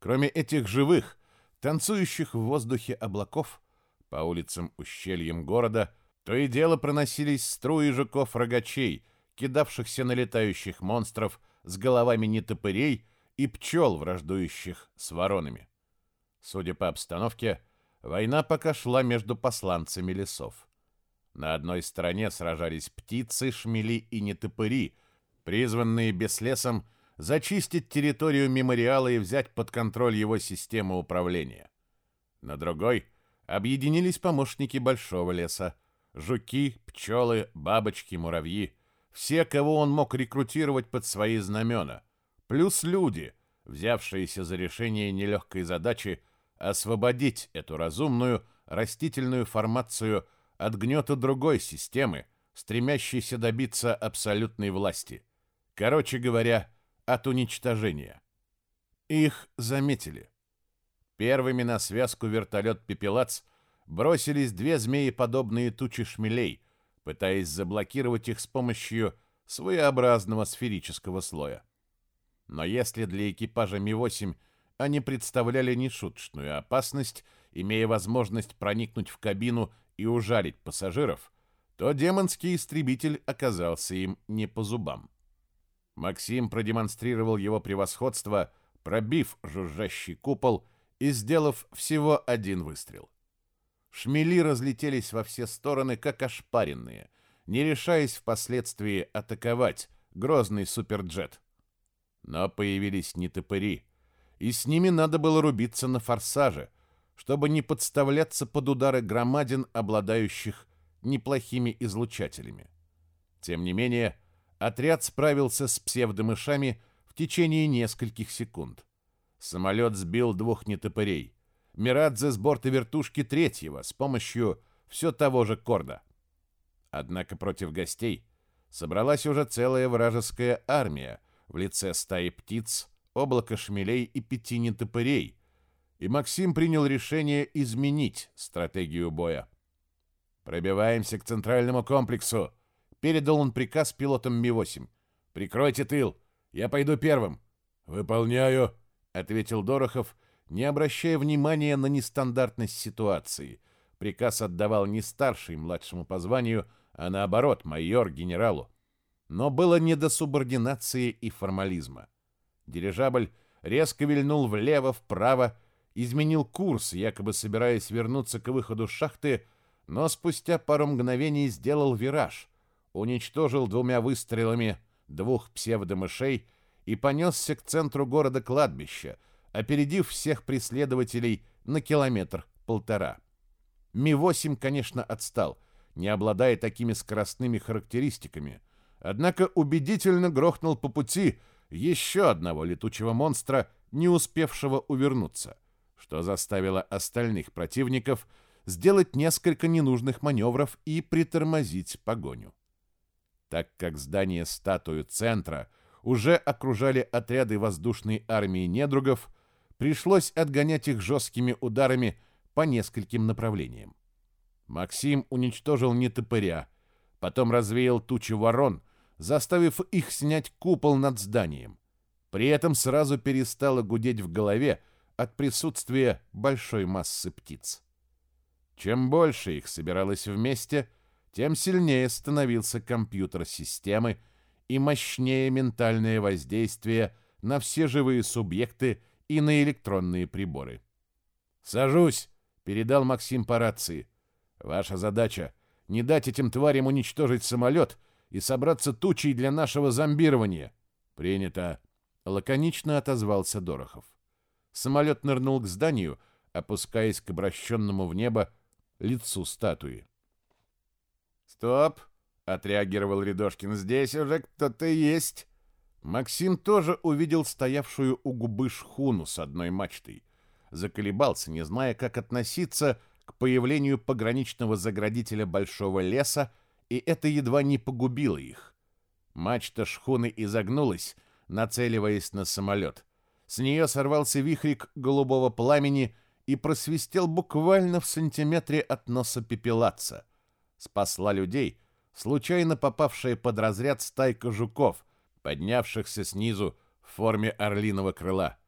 Кроме этих живых, танцующих в воздухе облаков, по улицам ущельям города то и дело проносились струи жуков-рогачей, кидавшихся на летающих монстров с головами нетопырей и пчел, враждующих с воронами. Судя по обстановке, война пока шла между посланцами лесов. На одной стороне сражались птицы, шмели и нетопыри, призванные беслесом зачистить территорию мемориала и взять под контроль его систему управления. На другой объединились помощники Большого леса, жуки, пчелы, бабочки, муравьи, все, кого он мог рекрутировать под свои знамена, плюс люди, взявшиеся за решение нелегкой задачи освободить эту разумную растительную формацию от гнета другой системы, стремящейся добиться абсолютной власти. Короче говоря, от уничтожения. Их заметили. Первыми на связку вертолет «Пепелац» бросились две змееподобные тучи шмелей, пытаясь заблокировать их с помощью своеобразного сферического слоя. Но если для экипажа Ми-8 они представляли нешуточную опасность, имея возможность проникнуть в кабину и ужалить пассажиров, то демонский истребитель оказался им не по зубам. Максим продемонстрировал его превосходство, пробив жужжащий купол и сделав всего один выстрел. Шмели разлетелись во все стороны, как ошпаренные, не решаясь впоследствии атаковать грозный суперджет. Но появились нетопыри, и с ними надо было рубиться на форсаже, чтобы не подставляться под удары громадин, обладающих неплохими излучателями. Тем не менее, отряд справился с псевдомышами в течение нескольких секунд. Самолет сбил двух нетопырей. Мирадзе с борта вертушки третьего с помощью все того же корда. Однако против гостей собралась уже целая вражеская армия в лице стаи птиц, облака шмелей и пяти нетопырей, и Максим принял решение изменить стратегию боя. «Пробиваемся к центральному комплексу», — передал он приказ пилотам Ми-8. «Прикройте тыл, я пойду первым». «Выполняю», — ответил Дорохов, не обращая внимания на нестандартность ситуации. Приказ отдавал не старший младшему по званию, а наоборот, майор генералу. Но было не до субординации и формализма. Дирижабль резко вильнул влево-вправо, изменил курс, якобы собираясь вернуться к выходу шахты, но спустя пару мгновений сделал вираж, уничтожил двумя выстрелами двух псевдомышей и понесся к центру города кладбища, опередив всех преследователей на километр-полтора. Ми-8, конечно, отстал, не обладая такими скоростными характеристиками, однако убедительно грохнул по пути еще одного летучего монстра, не успевшего увернуться, что заставило остальных противников сделать несколько ненужных маневров и притормозить погоню. Так как здание статую центра уже окружали отряды воздушной армии недругов, пришлось отгонять их жесткими ударами по нескольким направлениям. Максим уничтожил нетопыря, потом развеял тучи ворон, заставив их снять купол над зданием. При этом сразу перестало гудеть в голове от присутствия большой массы птиц. Чем больше их собиралось вместе, тем сильнее становился компьютер системы и мощнее ментальное воздействие на все живые субъекты и на электронные приборы. «Сажусь!» — передал Максим по рации. «Ваша задача — не дать этим тварям уничтожить самолет и собраться тучей для нашего зомбирования». «Принято!» — лаконично отозвался Дорохов. Самолет нырнул к зданию, опускаясь к обращенному в небо лицу статуи. «Стоп!» — отреагировал Рядошкин. «Здесь уже кто-то есть!» Максим тоже увидел стоявшую у губы шхуну с одной мачтой. Заколебался, не зная, как относиться к появлению пограничного заградителя большого леса, и это едва не погубило их. Мачта шхуны изогнулась, нацеливаясь на самолет. С нее сорвался вихрик голубого пламени и просвистел буквально в сантиметре от носа пепелаца. Спасла людей, случайно попавшая под разряд стайка жуков, поднявшихся снизу в форме орлиного крыла.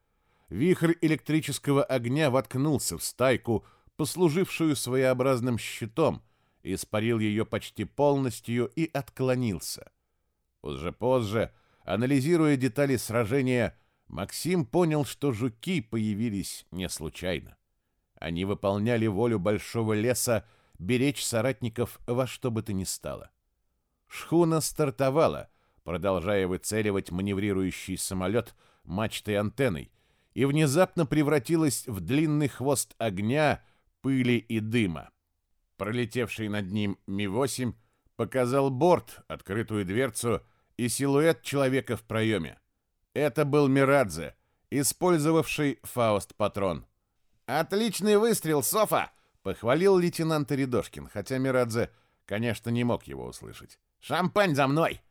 Вихрь электрического огня воткнулся в стайку, послужившую своеобразным щитом, испарил ее почти полностью и отклонился. Уже позже, анализируя детали сражения, Максим понял, что жуки появились не случайно. Они выполняли волю большого леса беречь соратников во что бы то ни стало. Шхуна стартовала, продолжая выцеливать маневрирующий самолет мачтой антенной, и внезапно превратилась в длинный хвост огня, пыли и дыма. Пролетевший над ним Ми-8 показал борт, открытую дверцу и силуэт человека в проеме. Это был Мирадзе, использовавший Фауст-патрон. «Отличный выстрел, Софа!» — похвалил лейтенант Рядошкин, хотя Мирадзе, конечно, не мог его услышать. «Шампань за мной!»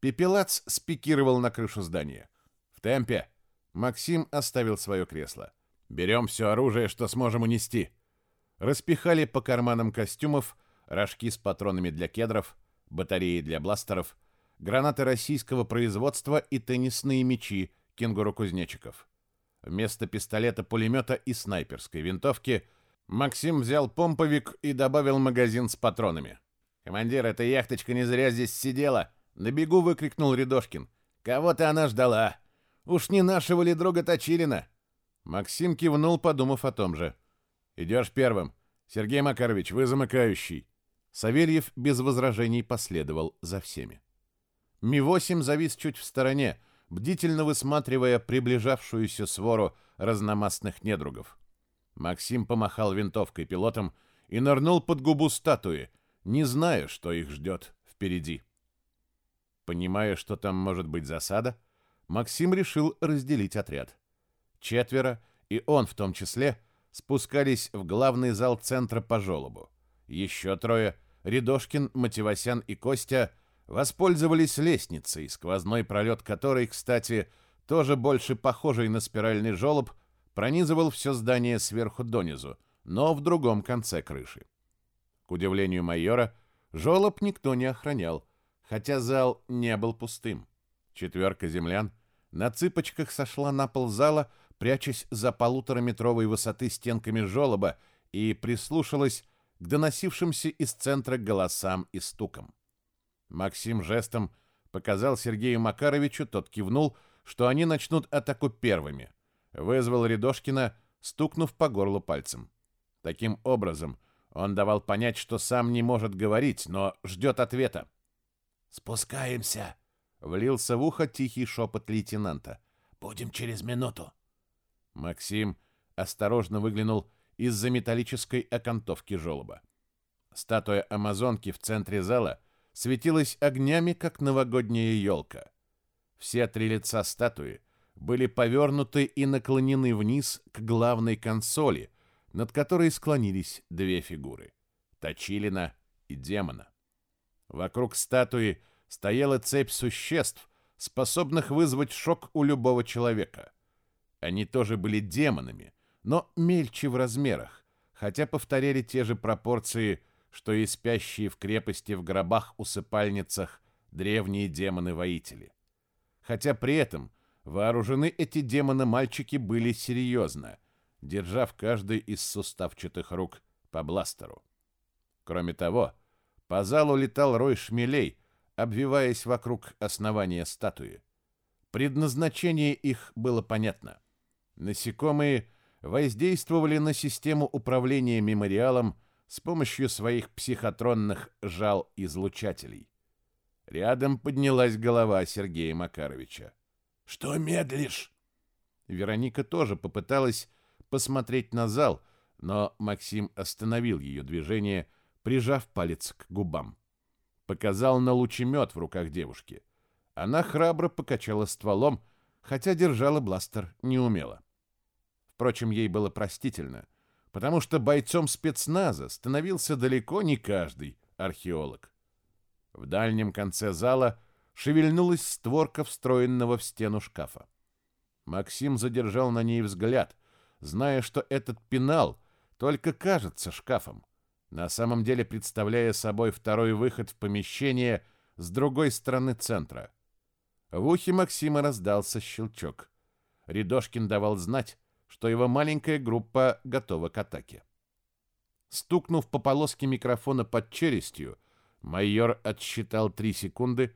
Пепелац спикировал на крышу здания. «В темпе!» Максим оставил свое кресло. «Берем все оружие, что сможем унести!» распихали по карманам костюмов рожки с патронами для кедров, батареи для бластеров, гранаты российского производства и теннисные мячи кенгуру-кузнечиков. Вместо пистолета-пулемета и снайперской винтовки Максим взял помповик и добавил магазин с патронами. «Командир, эта яхточка не зря здесь сидела!» На бегу выкрикнул Рядошкин. «Кого-то она ждала! Уж не нашего ли друга Точилина?» Максим кивнул, подумав о том же. Идешь первым. Сергей Макарович, вы замыкающий. Савельев без возражений последовал за всеми. Ми-8 завис чуть в стороне, бдительно высматривая приближавшуюся свору разномастных недругов. Максим помахал винтовкой пилотом и нырнул под губу статуи, не зная, что их ждет впереди. Понимая, что там может быть засада, Максим решил разделить отряд. Четверо, и он в том числе — спускались в главный зал центра по желобу. Еще трое, Рядошкин, Мативасян и Костя, воспользовались лестницей, сквозной пролет которой, кстати, тоже больше похожий на спиральный желоб, пронизывал все здание сверху донизу, но в другом конце крыши. К удивлению майора, желоб никто не охранял, хотя зал не был пустым. Четверка землян на цыпочках сошла на пол зала, прячась за полутораметровой высоты стенками желоба, и прислушалась к доносившимся из центра голосам и стукам. Максим жестом показал Сергею Макаровичу, тот кивнул, что они начнут атаку первыми. Вызвал Рядошкина, стукнув по горлу пальцем. Таким образом, он давал понять, что сам не может говорить, но ждет ответа. «Спускаемся!» — влился в ухо тихий шепот лейтенанта. «Будем через минуту». Максим осторожно выглянул из-за металлической окантовки желоба. Статуя Амазонки в центре зала светилась огнями, как новогодняя елка. Все три лица статуи были повернуты и наклонены вниз к главной консоли, над которой склонились две фигуры — Точилина и демона. Вокруг статуи стояла цепь существ, способных вызвать шок у любого человека — они тоже были демонами, но мельче в размерах, хотя повторяли те же пропорции, что и спящие в крепости в гробах-усыпальницах древние демоны-воители. Хотя при этом вооружены эти демоны-мальчики были серьезно, держа в каждой из суставчатых рук по бластеру. Кроме того, по залу летал рой шмелей, обвиваясь вокруг основания статуи. Предназначение их было понятно. Насекомые воздействовали на систему управления мемориалом с помощью своих психотронных жал-излучателей. Рядом поднялась голова Сергея Макаровича. «Что медлишь?» Вероника тоже попыталась посмотреть на зал, но Максим остановил ее движение, прижав палец к губам. Показал на лучемет в руках девушки. Она храбро покачала стволом, хотя держала бластер неумело. Впрочем, ей было простительно, потому что бойцом спецназа становился далеко не каждый археолог. В дальнем конце зала шевельнулась створка встроенного в стену шкафа. Максим задержал на ней взгляд, зная, что этот пенал только кажется шкафом. на самом деле представляя собой второй выход в помещение с другой стороны центра. В ухе Максима раздался щелчок. Рядошкин давал знать, что его маленькая группа готова к атаке. Стукнув по полоске микрофона под челюстью, майор отсчитал три секунды,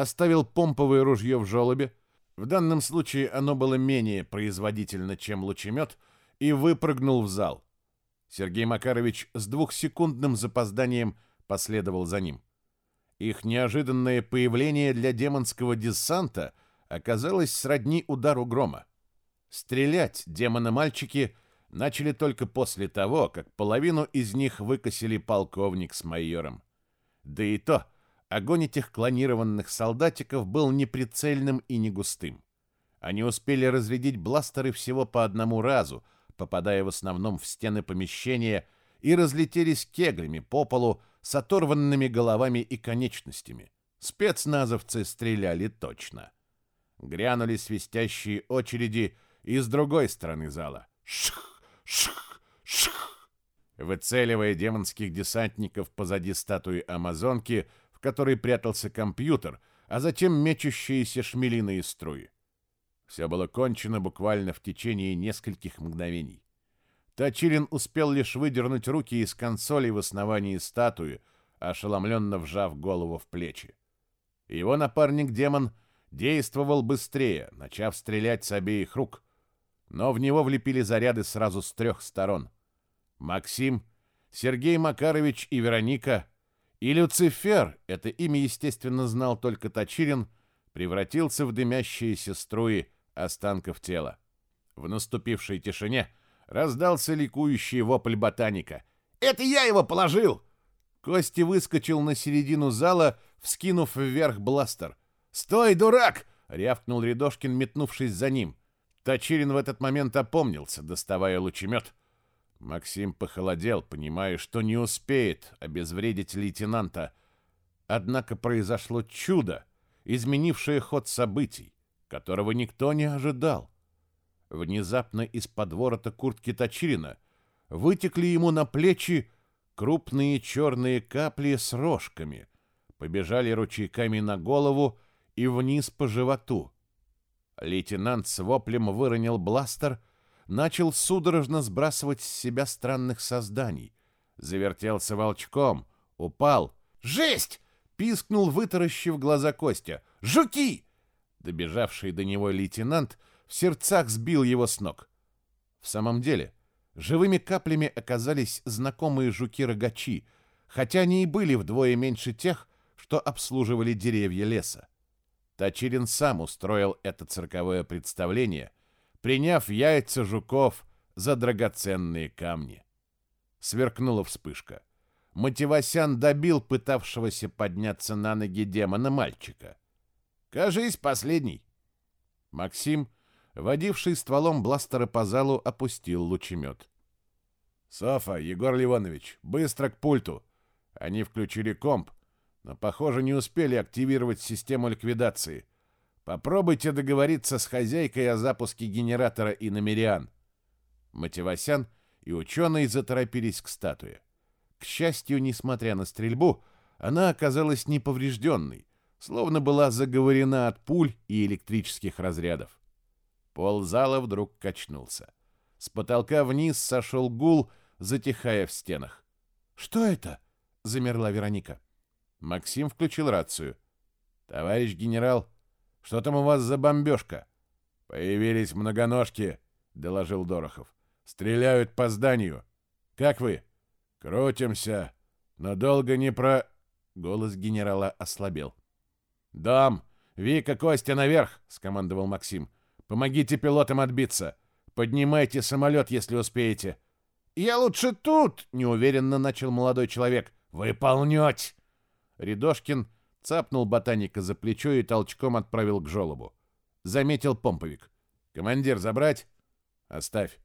оставил помповое ружье в желобе, в данном случае оно было менее производительно, чем лучемет, и выпрыгнул в зал. Сергей Макарович с двухсекундным запозданием последовал за ним. Их неожиданное появление для демонского десанта оказалось сродни удару грома. Стрелять демоны-мальчики начали только после того, как половину из них выкосили полковник с майором. Да и то, огонь этих клонированных солдатиков был неприцельным и не густым. Они успели разрядить бластеры всего по одному разу, попадая в основном в стены помещения, и разлетелись кеглями по полу с оторванными головами и конечностями. Спецназовцы стреляли точно. Грянули свистящие очереди и с другой стороны зала. Шх, шх, шх. Выцеливая демонских десантников позади статуи Амазонки, в которой прятался компьютер, а затем мечущиеся шмелиные струи. Все было кончено буквально в течение нескольких мгновений. Тачилин успел лишь выдернуть руки из консоли в основании статуи, ошеломленно вжав голову в плечи. Его напарник-демон действовал быстрее, начав стрелять с обеих рук, но в него влепили заряды сразу с трех сторон. Максим, Сергей Макарович и Вероника, и Люцифер, это имя, естественно, знал только Тачилин, превратился в дымящиеся струи, останков тела. В наступившей тишине раздался ликующий вопль ботаника. «Это я его положил!» Кости выскочил на середину зала, вскинув вверх бластер. «Стой, дурак!» — рявкнул Рядошкин, метнувшись за ним. Точилин в этот момент опомнился, доставая лучемет. Максим похолодел, понимая, что не успеет обезвредить лейтенанта. Однако произошло чудо, изменившее ход событий которого никто не ожидал. Внезапно из-под ворота куртки Точилина вытекли ему на плечи крупные черные капли с рожками, побежали ручейками на голову и вниз по животу. Лейтенант с воплем выронил бластер, начал судорожно сбрасывать с себя странных созданий, завертелся волчком, упал. «Жесть!» — пискнул, вытаращив глаза Костя. «Жуки!» Добежавший до него лейтенант в сердцах сбил его с ног. В самом деле, живыми каплями оказались знакомые жуки-рогачи, хотя они и были вдвое меньше тех, что обслуживали деревья леса. Тачирин сам устроил это цирковое представление, приняв яйца жуков за драгоценные камни. Сверкнула вспышка. Мативасян добил пытавшегося подняться на ноги демона мальчика. Кажись, последний. Максим, водивший стволом бластера по залу, опустил лучемет. Софа, Егор Ливанович, быстро к пульту. Они включили комп, но, похоже, не успели активировать систему ликвидации. Попробуйте договориться с хозяйкой о запуске генератора и намериан. Мативасян и ученые заторопились к статуе. К счастью, несмотря на стрельбу, она оказалась неповрежденной, словно была заговорена от пуль и электрических разрядов. Пол зала вдруг качнулся. С потолка вниз сошел гул, затихая в стенах. «Что это?» — замерла Вероника. Максим включил рацию. «Товарищ генерал, что там у вас за бомбежка?» «Появились многоножки», — доложил Дорохов. «Стреляют по зданию. Как вы?» «Крутимся, но долго не про...» Голос генерала ослабел. «Дом! Вика, Костя, наверх!» — скомандовал Максим. «Помогите пилотам отбиться! Поднимайте самолет, если успеете!» «Я лучше тут!» — неуверенно начал молодой человек. «Выполнять!» Рядошкин цапнул ботаника за плечо и толчком отправил к жолобу. Заметил помповик. «Командир, забрать?» «Оставь».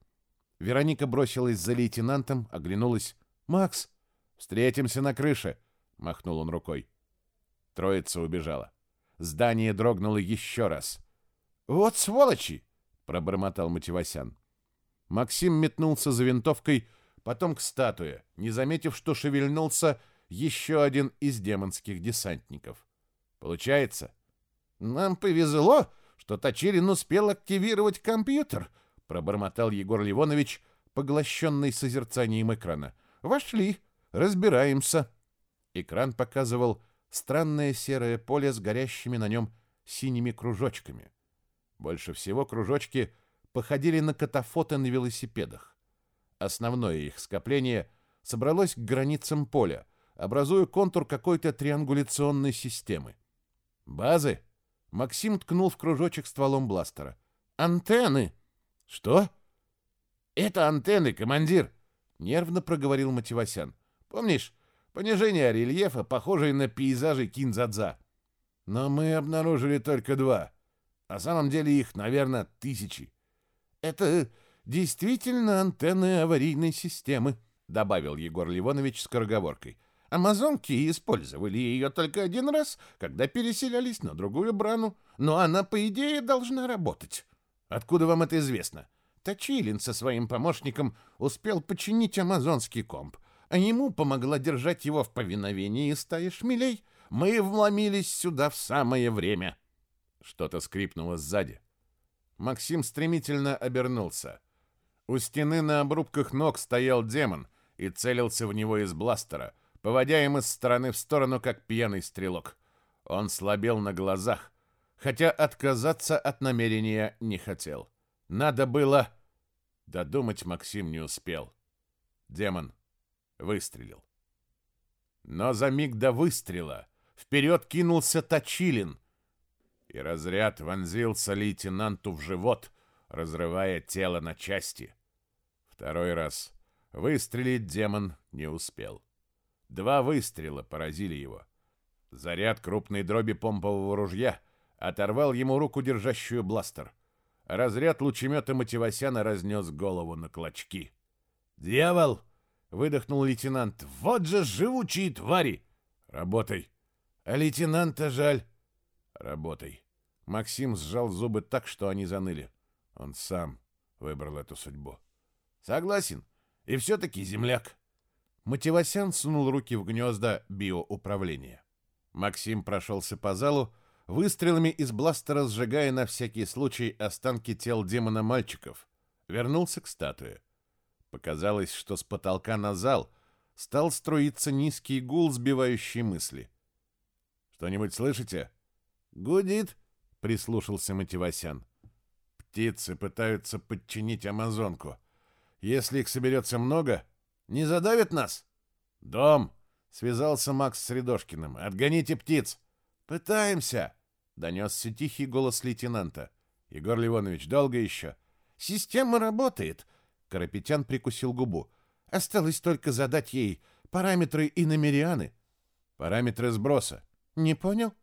Вероника бросилась за лейтенантом, оглянулась. «Макс, встретимся на крыше!» — махнул он рукой. Троица убежала. Здание дрогнуло еще раз. «Вот сволочи!» — пробормотал Мативасян. Максим метнулся за винтовкой, потом к статуе, не заметив, что шевельнулся еще один из демонских десантников. Получается, нам повезло, что Точилин успел активировать компьютер, пробормотал Егор Ливонович, поглощенный созерцанием экрана. Вошли, разбираемся. Экран показывал странное серое поле с горящими на нем синими кружочками. Больше всего кружочки походили на катафоты на велосипедах. Основное их скопление собралось к границам поля, образуя контур какой-то триангуляционной системы. «Базы?» Максим ткнул в кружочек стволом бластера. «Антенны!» «Что?» «Это антенны, командир!» — нервно проговорил Мативасян. «Помнишь, понижение рельефа, похожее на пейзажи Кинзадза?» «Но мы обнаружили только два. На самом деле их, наверное, тысячи. Это действительно антенны аварийной системы, добавил Егор Ливонович скороговоркой. Амазонки использовали ее только один раз, когда переселялись на другую брану, но она, по идее, должна работать. Откуда вам это известно? Точилин со своим помощником успел починить амазонский комп, а ему помогла держать его в повиновении стая шмелей. Мы вломились сюда в самое время. Что-то скрипнуло сзади. Максим стремительно обернулся. У стены на обрубках ног стоял демон и целился в него из бластера, поводя им из стороны в сторону, как пьяный стрелок. Он слабел на глазах, хотя отказаться от намерения не хотел. Надо было... Додумать Максим не успел. Демон выстрелил. Но за миг до выстрела вперед кинулся Точилин, и разряд вонзился лейтенанту в живот, разрывая тело на части. Второй раз выстрелить демон не успел. Два выстрела поразили его. Заряд крупной дроби помпового ружья оторвал ему руку, держащую бластер. Разряд лучемета Мативасяна разнес голову на клочки. «Дьявол!» — выдохнул лейтенант. «Вот же живучие твари!» «Работай!» «А лейтенанта жаль!» «Работай!» Максим сжал зубы так, что они заныли. Он сам выбрал эту судьбу. Согласен. И все-таки земляк. Мативасян сунул руки в гнезда биоуправления. Максим прошелся по залу, выстрелами из бластера сжигая на всякий случай останки тел демона-мальчиков. Вернулся к статуе. Показалось, что с потолка на зал стал струиться низкий гул, сбивающий мысли. «Что-нибудь слышите?» «Гудит», прислушался Мативасян. Птицы пытаются подчинить амазонку. Если их соберется много, не задавят нас? Дом, связался Макс с Рядошкиным. Отгоните птиц. Пытаемся, донесся тихий голос лейтенанта. Егор Ливонович, долго еще? Система работает. Карапетян прикусил губу. Осталось только задать ей параметры иномерианы. Параметры сброса. Не понял?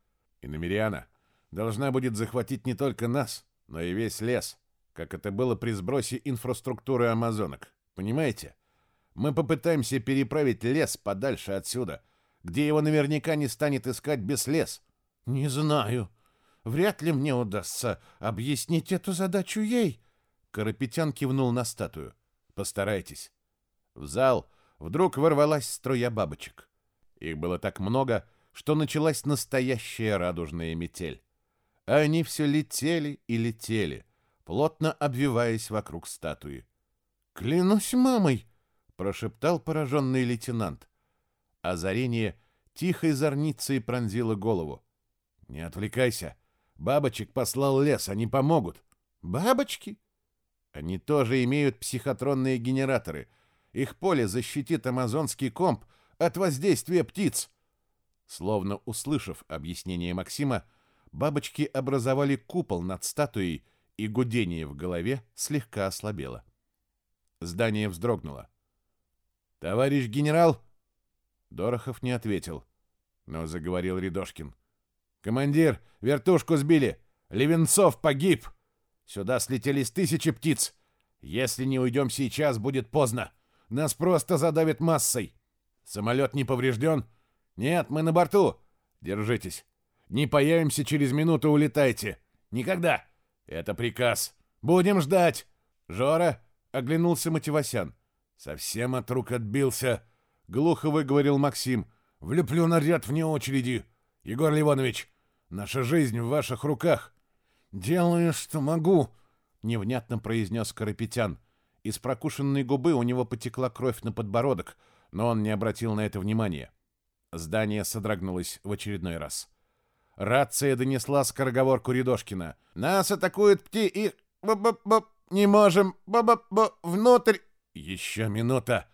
Иномериана должна будет захватить не только нас, но и весь лес, как это было при сбросе инфраструктуры амазонок. Понимаете? Мы попытаемся переправить лес подальше отсюда, где его наверняка не станет искать без лес. Не знаю. Вряд ли мне удастся объяснить эту задачу ей. Карапетян кивнул на статую. Постарайтесь. В зал вдруг ворвалась струя бабочек. Их было так много, что началась настоящая радужная метель а они все летели и летели, плотно обвиваясь вокруг статуи. «Клянусь мамой!» — прошептал пораженный лейтенант. Озарение тихой зорницей пронзило голову. «Не отвлекайся. Бабочек послал лес, они помогут». «Бабочки?» «Они тоже имеют психотронные генераторы. Их поле защитит амазонский комп от воздействия птиц». Словно услышав объяснение Максима, бабочки образовали купол над статуей, и гудение в голове слегка ослабело. Здание вздрогнуло. «Товарищ генерал!» Дорохов не ответил, но заговорил Рядошкин. «Командир, вертушку сбили! Левенцов погиб! Сюда слетелись тысячи птиц! Если не уйдем сейчас, будет поздно! Нас просто задавит массой! Самолет не поврежден? Нет, мы на борту! Держитесь! Не появимся через минуту, улетайте. Никогда. Это приказ. Будем ждать. Жора, оглянулся Мативасян. Совсем от рук отбился, глухо выговорил Максим. Влюблю наряд вне очереди. Егор Ливонович, наша жизнь в ваших руках. Делаю, что могу, невнятно произнес Карапетян. Из прокушенной губы у него потекла кровь на подбородок, но он не обратил на это внимания. Здание содрогнулось в очередной раз. Рация донесла скороговорку Рядошкина. «Нас атакуют пти и... Б -б -б не можем... Б -б -б внутрь...» «Еще минута!»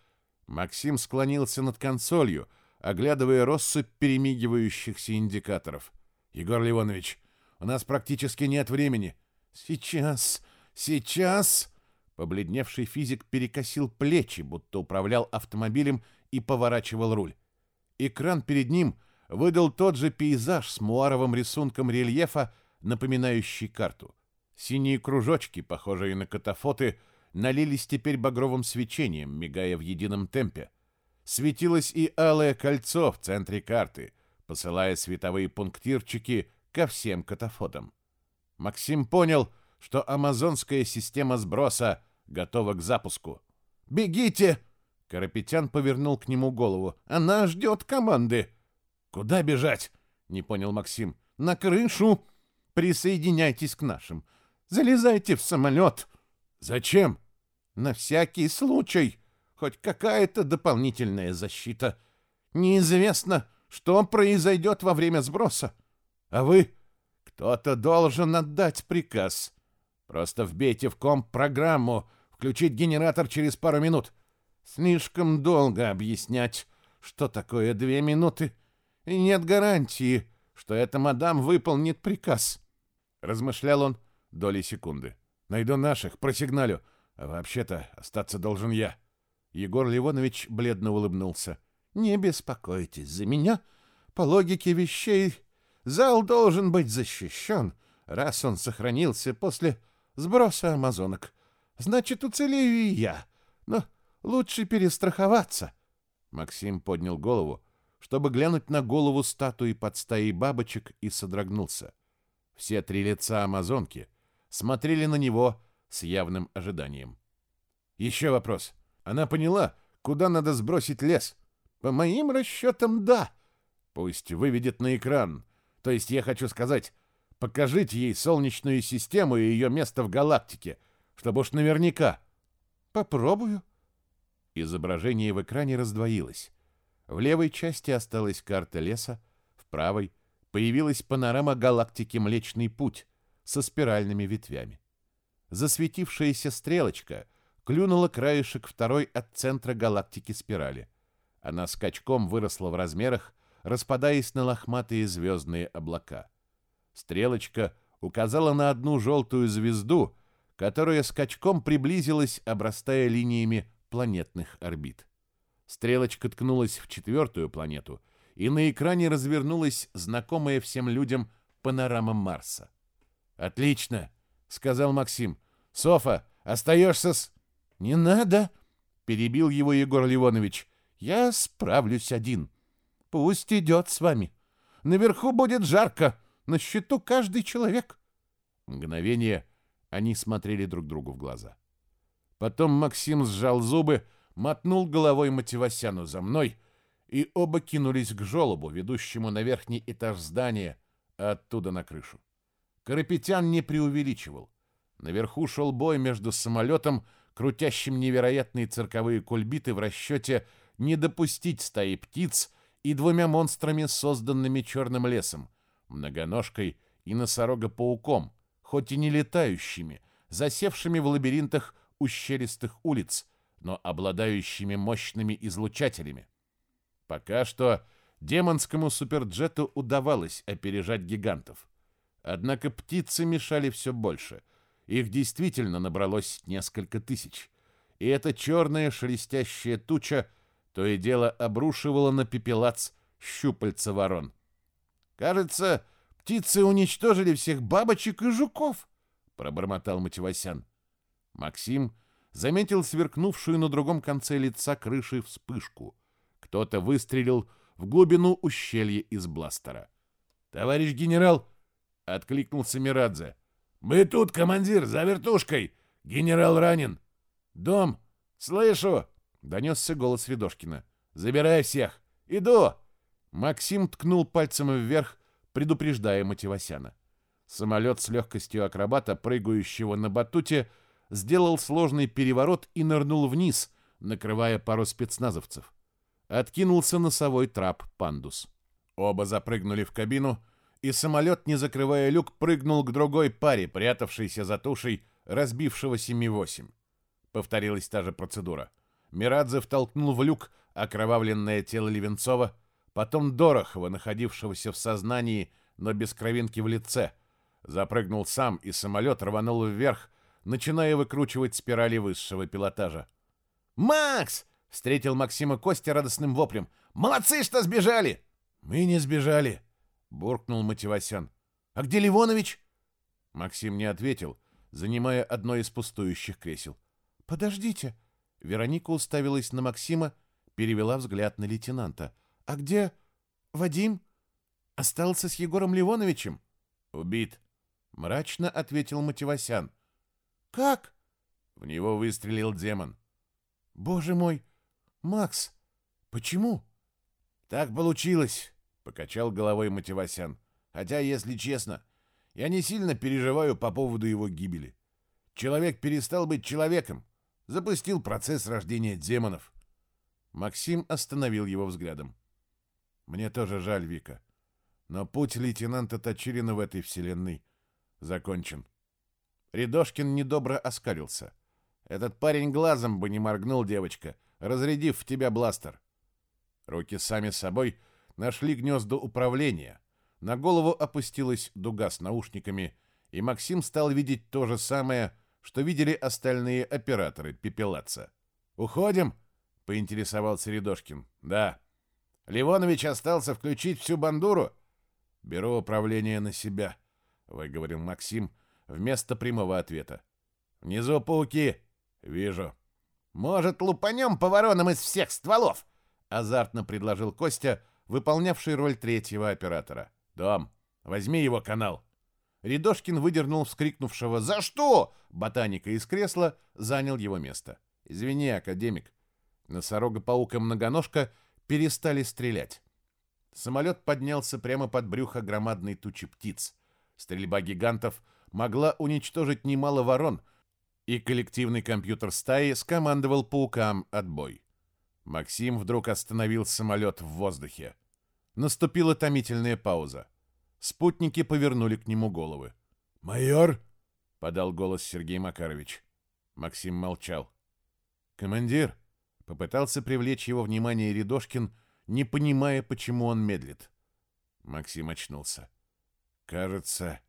Максим склонился над консолью, оглядывая россыпь перемигивающихся индикаторов. «Егор Ливонович, у нас практически нет времени». «Сейчас... сейчас...» Побледневший физик перекосил плечи, будто управлял автомобилем и поворачивал руль. Экран перед ним выдал тот же пейзаж с муаровым рисунком рельефа, напоминающий карту. Синие кружочки, похожие на катафоты, налились теперь багровым свечением, мигая в едином темпе. Светилось и алое кольцо в центре карты, посылая световые пунктирчики ко всем катафотам. Максим понял, что амазонская система сброса готова к запуску. «Бегите!» Карапетян повернул к нему голову. «Она ждет команды!» «Куда бежать?» — не понял Максим. «На крышу! Присоединяйтесь к нашим! Залезайте в самолет!» «Зачем?» «На всякий случай! Хоть какая-то дополнительная защита! Неизвестно, что произойдет во время сброса! А вы? Кто-то должен отдать приказ! Просто вбейте в комп программу «Включить генератор через пару минут!» Слишком долго объяснять, что такое две минуты, и нет гарантии, что эта мадам выполнит приказ. Размышлял он доли секунды. Найду наших, просигналю. Вообще-то остаться должен я. Егор Ливонович бледно улыбнулся. Не беспокойтесь за меня. По логике вещей, зал должен быть защищен, раз он сохранился после сброса амазонок. Значит, уцелею и я. Но Лучше перестраховаться. Максим поднял голову, чтобы глянуть на голову статуи под стаей бабочек и содрогнулся. Все три лица амазонки смотрели на него с явным ожиданием. Еще вопрос. Она поняла, куда надо сбросить лес? По моим расчетам, да. Пусть выведет на экран. То есть я хочу сказать, покажите ей Солнечную систему и ее место в галактике, чтобы уж наверняка. Попробую. Изображение в экране раздвоилось. В левой части осталась карта леса, в правой появилась панорама галактики Млечный Путь со спиральными ветвями. Засветившаяся стрелочка клюнула краешек второй от центра галактики спирали. Она скачком выросла в размерах, распадаясь на лохматые звездные облака. Стрелочка указала на одну желтую звезду, которая скачком приблизилась, обрастая линиями планетных орбит. Стрелочка ткнулась в четвертую планету, и на экране развернулась знакомая всем людям панорама Марса. «Отлично!» — сказал Максим. «Софа, остаешься с...» «Не надо!» — перебил его Егор Ливонович. «Я справлюсь один. Пусть идет с вами. Наверху будет жарко, на счету каждый человек». Мгновение они смотрели друг другу в глаза. Потом Максим сжал зубы, мотнул головой Мативасяну за мной, и оба кинулись к желобу, ведущему на верхний этаж здания, а оттуда на крышу. Карапетян не преувеличивал. Наверху шел бой между самолетом, крутящим невероятные цирковые кульбиты в расчете не допустить стаи птиц и двумя монстрами, созданными черным лесом, многоножкой и носорога-пауком, хоть и не летающими, засевшими в лабиринтах ущелистых улиц, но обладающими мощными излучателями. Пока что демонскому суперджету удавалось опережать гигантов. Однако птицы мешали все больше. Их действительно набралось несколько тысяч. И эта черная шелестящая туча то и дело обрушивала на пепелац щупальца ворон. «Кажется, птицы уничтожили всех бабочек и жуков», — пробормотал Мативасян. Максим заметил сверкнувшую на другом конце лица крыши вспышку. Кто-то выстрелил в глубину ущелья из бластера. «Товарищ генерал!» — откликнулся Мирадзе. «Мы тут, командир, за вертушкой! Генерал ранен!» «Дом! Слышу! Донесся голос Рядошкина. «Забирай всех! Иду!» Максим ткнул пальцем вверх, предупреждая Мативасяна. Самолет с легкостью акробата, прыгающего на батуте, сделал сложный переворот и нырнул вниз, накрывая пару спецназовцев. Откинулся носовой трап «Пандус». Оба запрыгнули в кабину, и самолет, не закрывая люк, прыгнул к другой паре, прятавшейся за тушей разбившегося Ми-8. Повторилась та же процедура. Мирадзе втолкнул в люк окровавленное тело Левенцова, потом Дорохова, находившегося в сознании, но без кровинки в лице. Запрыгнул сам, и самолет рванул вверх, начиная выкручивать спирали высшего пилотажа. «Макс!» — встретил Максима Костя радостным воплем. «Молодцы, что сбежали!» «Мы не сбежали», — буркнул Мативасян. «А где Ливонович?» Максим не ответил, занимая одно из пустующих кресел. «Подождите!» Вероника уставилась на Максима, перевела взгляд на лейтенанта. «А где Вадим? Остался с Егором Ливоновичем?» «Убит», — мрачно ответил Мативасян. «Как?» В него выстрелил демон. «Боже мой! Макс, почему?» «Так получилось покачал головой Мативасян. Хотя, если честно, я не сильно переживаю по поводу его гибели. Человек перестал быть человеком, запустил процесс рождения демонов. Максим остановил его взглядом. Мне тоже жаль, Вика. Но путь лейтенанта Точилина в этой вселенной закончен. Рядошкин недобро оскалился. Этот парень глазом бы не моргнул, девочка, разрядив в тебя бластер. Руки сами собой нашли гнезда управления. На голову опустилась дуга с наушниками, и Максим стал видеть то же самое, что видели остальные операторы пепелаца. «Уходим?» — поинтересовался Рядошкин. «Да». «Ливонович остался включить всю бандуру?» «Беру управление на себя», — выговорил Максим вместо прямого ответа. «Внизу пауки». «Вижу». «Может, лупанем по воронам из всех стволов?» — азартно предложил Костя, — выполнявший роль третьего оператора. «Дом, возьми его канал». Рядошкин выдернул вскрикнувшего «За что?» ботаника из кресла, занял его место. «Извини, академик». Носорога-паука-многоножка перестали стрелять. Самолет поднялся прямо под брюхо громадной тучи птиц. Стрельба гигантов могла уничтожить немало ворон, и коллективный компьютер стаи скомандовал паукам отбой. Максим вдруг остановил самолет в воздухе. Наступила томительная пауза. Спутники повернули к нему головы. «Майор!» — подал голос Сергей Макарович. Максим молчал. «Командир!» — попытался привлечь его внимание Рядошкин, не понимая, почему он медлит. Максим очнулся. «Кажется,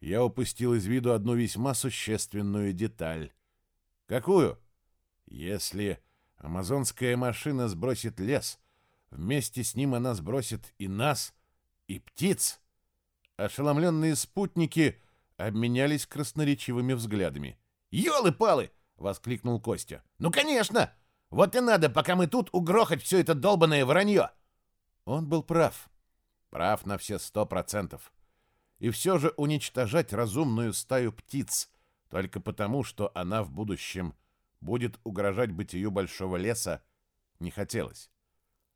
я упустил из виду одну весьма существенную деталь». «Какую?» «Если Амазонская машина сбросит лес. Вместе с ним она сбросит и нас, и птиц. Ошеломленные спутники обменялись красноречивыми взглядами. «Елы-палы!» — воскликнул Костя. «Ну, конечно! Вот и надо, пока мы тут, угрохать все это долбанное вранье!» Он был прав. Прав на все сто процентов. И все же уничтожать разумную стаю птиц только потому, что она в будущем — будет угрожать бытию большого леса, не хотелось.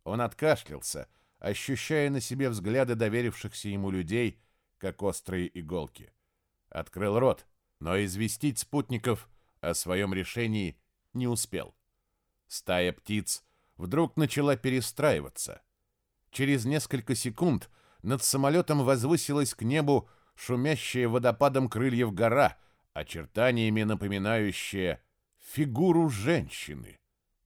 Он откашлялся, ощущая на себе взгляды доверившихся ему людей, как острые иголки. Открыл рот, но известить спутников о своем решении не успел. Стая птиц вдруг начала перестраиваться. Через несколько секунд над самолетом возвысилась к небу шумящая водопадом крыльев гора, очертаниями напоминающая фигуру женщины.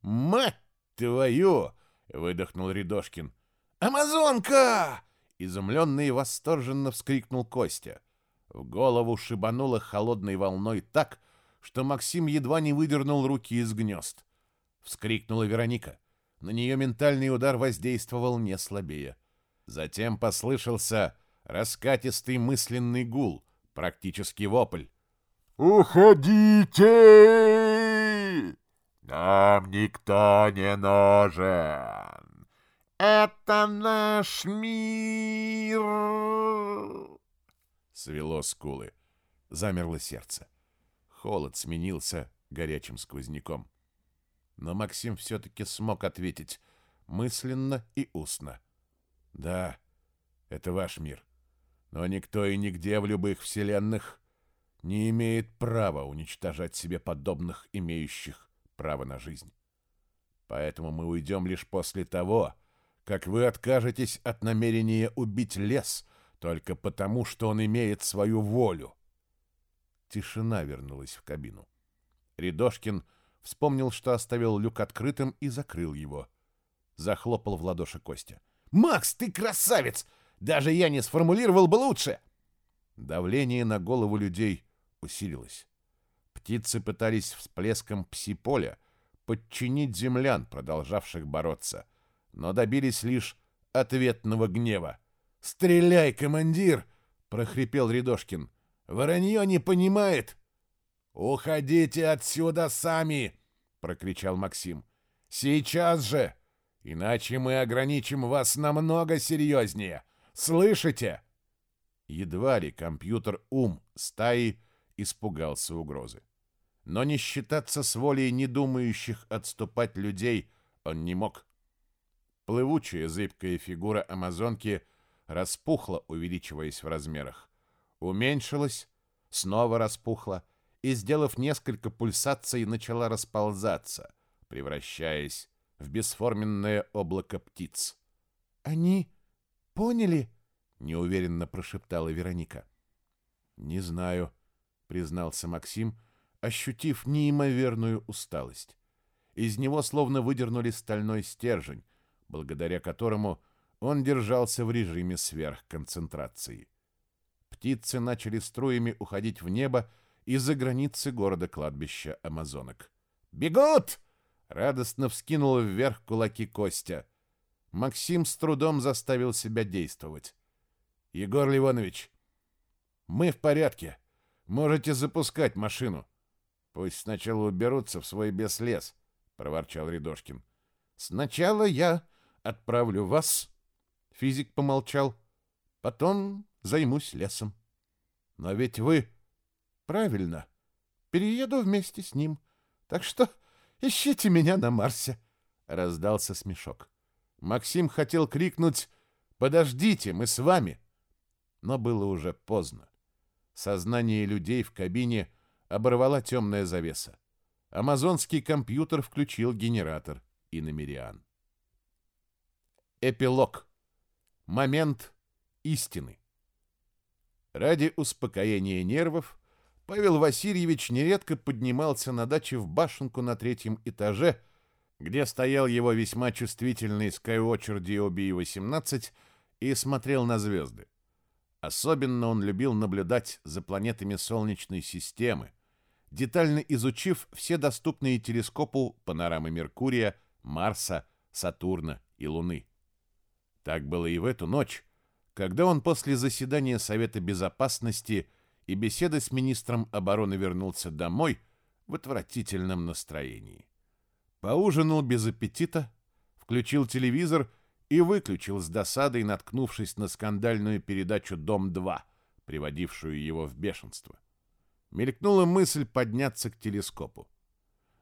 «Мать твою!» — выдохнул Рядошкин. «Амазонка!» — изумленно и восторженно вскрикнул Костя. В голову шибануло холодной волной так, что Максим едва не выдернул руки из гнезд. Вскрикнула Вероника. На нее ментальный удар воздействовал не слабее. Затем послышался раскатистый мысленный гул, практически вопль. «Уходите! Нам никто не нужен! Это наш мир!» Свело скулы. Замерло сердце. Холод сменился горячим сквозняком. Но Максим все-таки смог ответить мысленно и устно. Да, это ваш мир. Но никто и нигде в любых вселенных не имеет права уничтожать себе подобных, имеющих право на жизнь. Поэтому мы уйдем лишь после того, как вы откажетесь от намерения убить лес только потому, что он имеет свою волю. Тишина вернулась в кабину. Рядошкин вспомнил, что оставил люк открытым и закрыл его. Захлопал в ладоши Костя. «Макс, ты красавец! Даже я не сформулировал бы лучше!» Давление на голову людей усилилось. Птицы пытались всплеском пси-поля подчинить землян, продолжавших бороться, но добились лишь ответного гнева. «Стреляй, командир!» — прохрипел Рядошкин. Воронье не понимает. Уходите отсюда сами, прокричал Максим. Сейчас же, иначе мы ограничим вас намного серьезнее. Слышите? Едва ли компьютер ум стаи испугался угрозы. Но не считаться с волей не думающих отступать людей он не мог. Плывучая зыбкая фигура амазонки распухла, увеличиваясь в размерах уменьшилась, снова распухла и, сделав несколько пульсаций, начала расползаться, превращаясь в бесформенное облако птиц. «Они поняли?» — неуверенно прошептала Вероника. «Не знаю», — признался Максим, ощутив неимоверную усталость. Из него словно выдернули стальной стержень, благодаря которому он держался в режиме сверхконцентрации птицы начали струями уходить в небо из-за границы города-кладбища амазонок. «Бегут!» — радостно вскинул вверх кулаки Костя. Максим с трудом заставил себя действовать. «Егор Ливонович, мы в порядке. Можете запускать машину. Пусть сначала уберутся в свой беслес», — проворчал Рядошкин. «Сначала я отправлю вас», — физик помолчал. «Потом займусь лесом. Но ведь вы... Правильно. Перееду вместе с ним. Так что ищите меня на Марсе. Раздался смешок. Максим хотел крикнуть «Подождите, мы с вами!» Но было уже поздно. Сознание людей в кабине оборвала темная завеса. Амазонский компьютер включил генератор и намериан. Эпилог. Момент истины. Ради успокоения нервов Павел Васильевич нередко поднимался на даче в башенку на третьем этаже, где стоял его весьма чувствительный Skywatcher DOB-18 и смотрел на звезды. Особенно он любил наблюдать за планетами Солнечной системы, детально изучив все доступные телескопу панорамы Меркурия, Марса, Сатурна и Луны. Так было и в эту ночь, когда он после заседания Совета Безопасности и беседы с министром обороны вернулся домой в отвратительном настроении. Поужинал без аппетита, включил телевизор и выключил с досадой, наткнувшись на скандальную передачу «Дом-2», приводившую его в бешенство. Мелькнула мысль подняться к телескопу.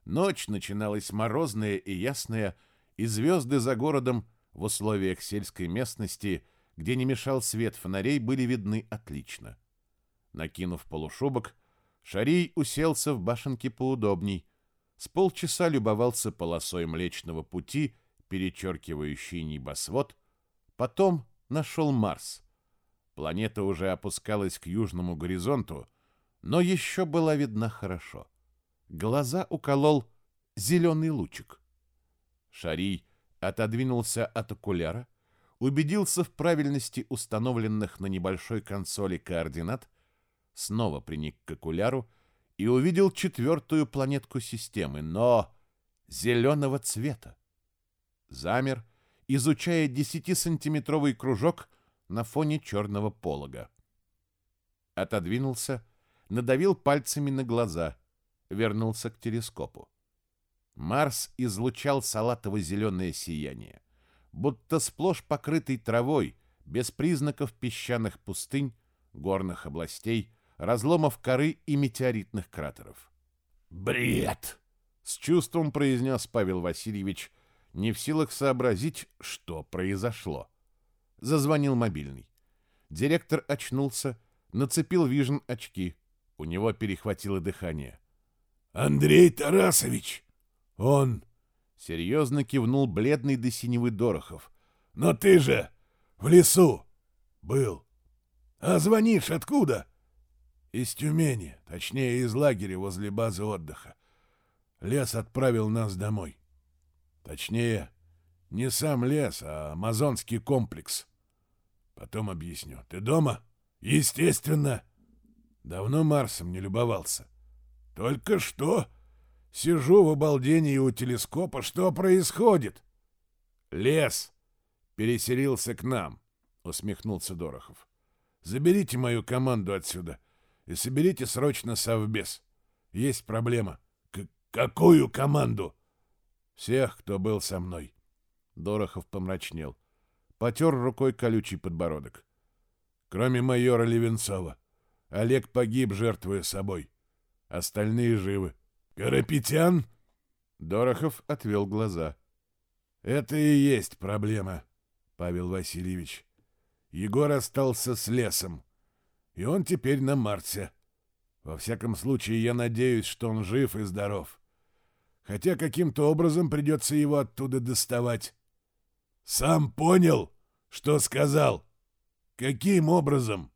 Ночь начиналась морозная и ясная, и звезды за городом в условиях сельской местности – где не мешал свет фонарей, были видны отлично. Накинув полушубок, Шарий уселся в башенке поудобней, с полчаса любовался полосой Млечного Пути, перечеркивающей небосвод, потом нашел Марс. Планета уже опускалась к южному горизонту, но еще была видна хорошо. Глаза уколол зеленый лучик. Шарий отодвинулся от окуляра, убедился в правильности установленных на небольшой консоли координат, снова приник к окуляру и увидел четвертую планетку системы, но зеленого цвета. Замер, изучая десятисантиметровый кружок на фоне черного полога. Отодвинулся, надавил пальцами на глаза, вернулся к телескопу. Марс излучал салатово-зеленое сияние будто сплошь покрытый травой, без признаков песчаных пустынь, горных областей, разломов коры и метеоритных кратеров. «Бред!» С чувством произнес Павел Васильевич, не в силах сообразить, что произошло. Зазвонил мобильный. Директор очнулся, нацепил вижен очки. У него перехватило дыхание. «Андрей Тарасович! Он...» Серьезно кивнул бледный до синевы Дорохов. «Но ты же в лесу был. А звонишь откуда?» «Из Тюмени, точнее, из лагеря возле базы отдыха. Лес отправил нас домой. Точнее, не сам лес, а амазонский комплекс. Потом объясню. Ты дома? Естественно. Давно Марсом не любовался. Только что сижу в обалдении у телескопа. Что происходит? Лес переселился к нам, усмехнулся Дорохов. Заберите мою команду отсюда и соберите срочно совбез. Есть проблема. К какую команду? Всех, кто был со мной. Дорохов помрачнел. Потер рукой колючий подбородок. Кроме майора Левенцова. Олег погиб, жертвуя собой. Остальные живы. Карапетян? Дорохов отвел глаза. Это и есть проблема, Павел Васильевич. Егор остался с лесом. И он теперь на Марсе. Во всяком случае, я надеюсь, что он жив и здоров. Хотя каким-то образом придется его оттуда доставать. Сам понял, что сказал? Каким образом?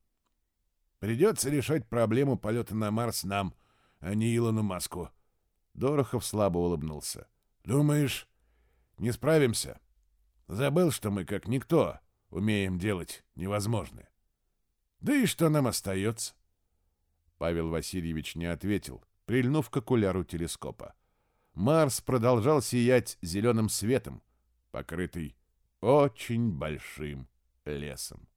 Придется решать проблему полета на Марс нам, а не Илону Маску. Дорохов слабо улыбнулся. Думаешь, не справимся? Забыл, что мы, как никто, умеем делать невозможное. Да и что нам остается? Павел Васильевич не ответил, прильнув к окуляру телескопа. Марс продолжал сиять зеленым светом, покрытый очень большим лесом.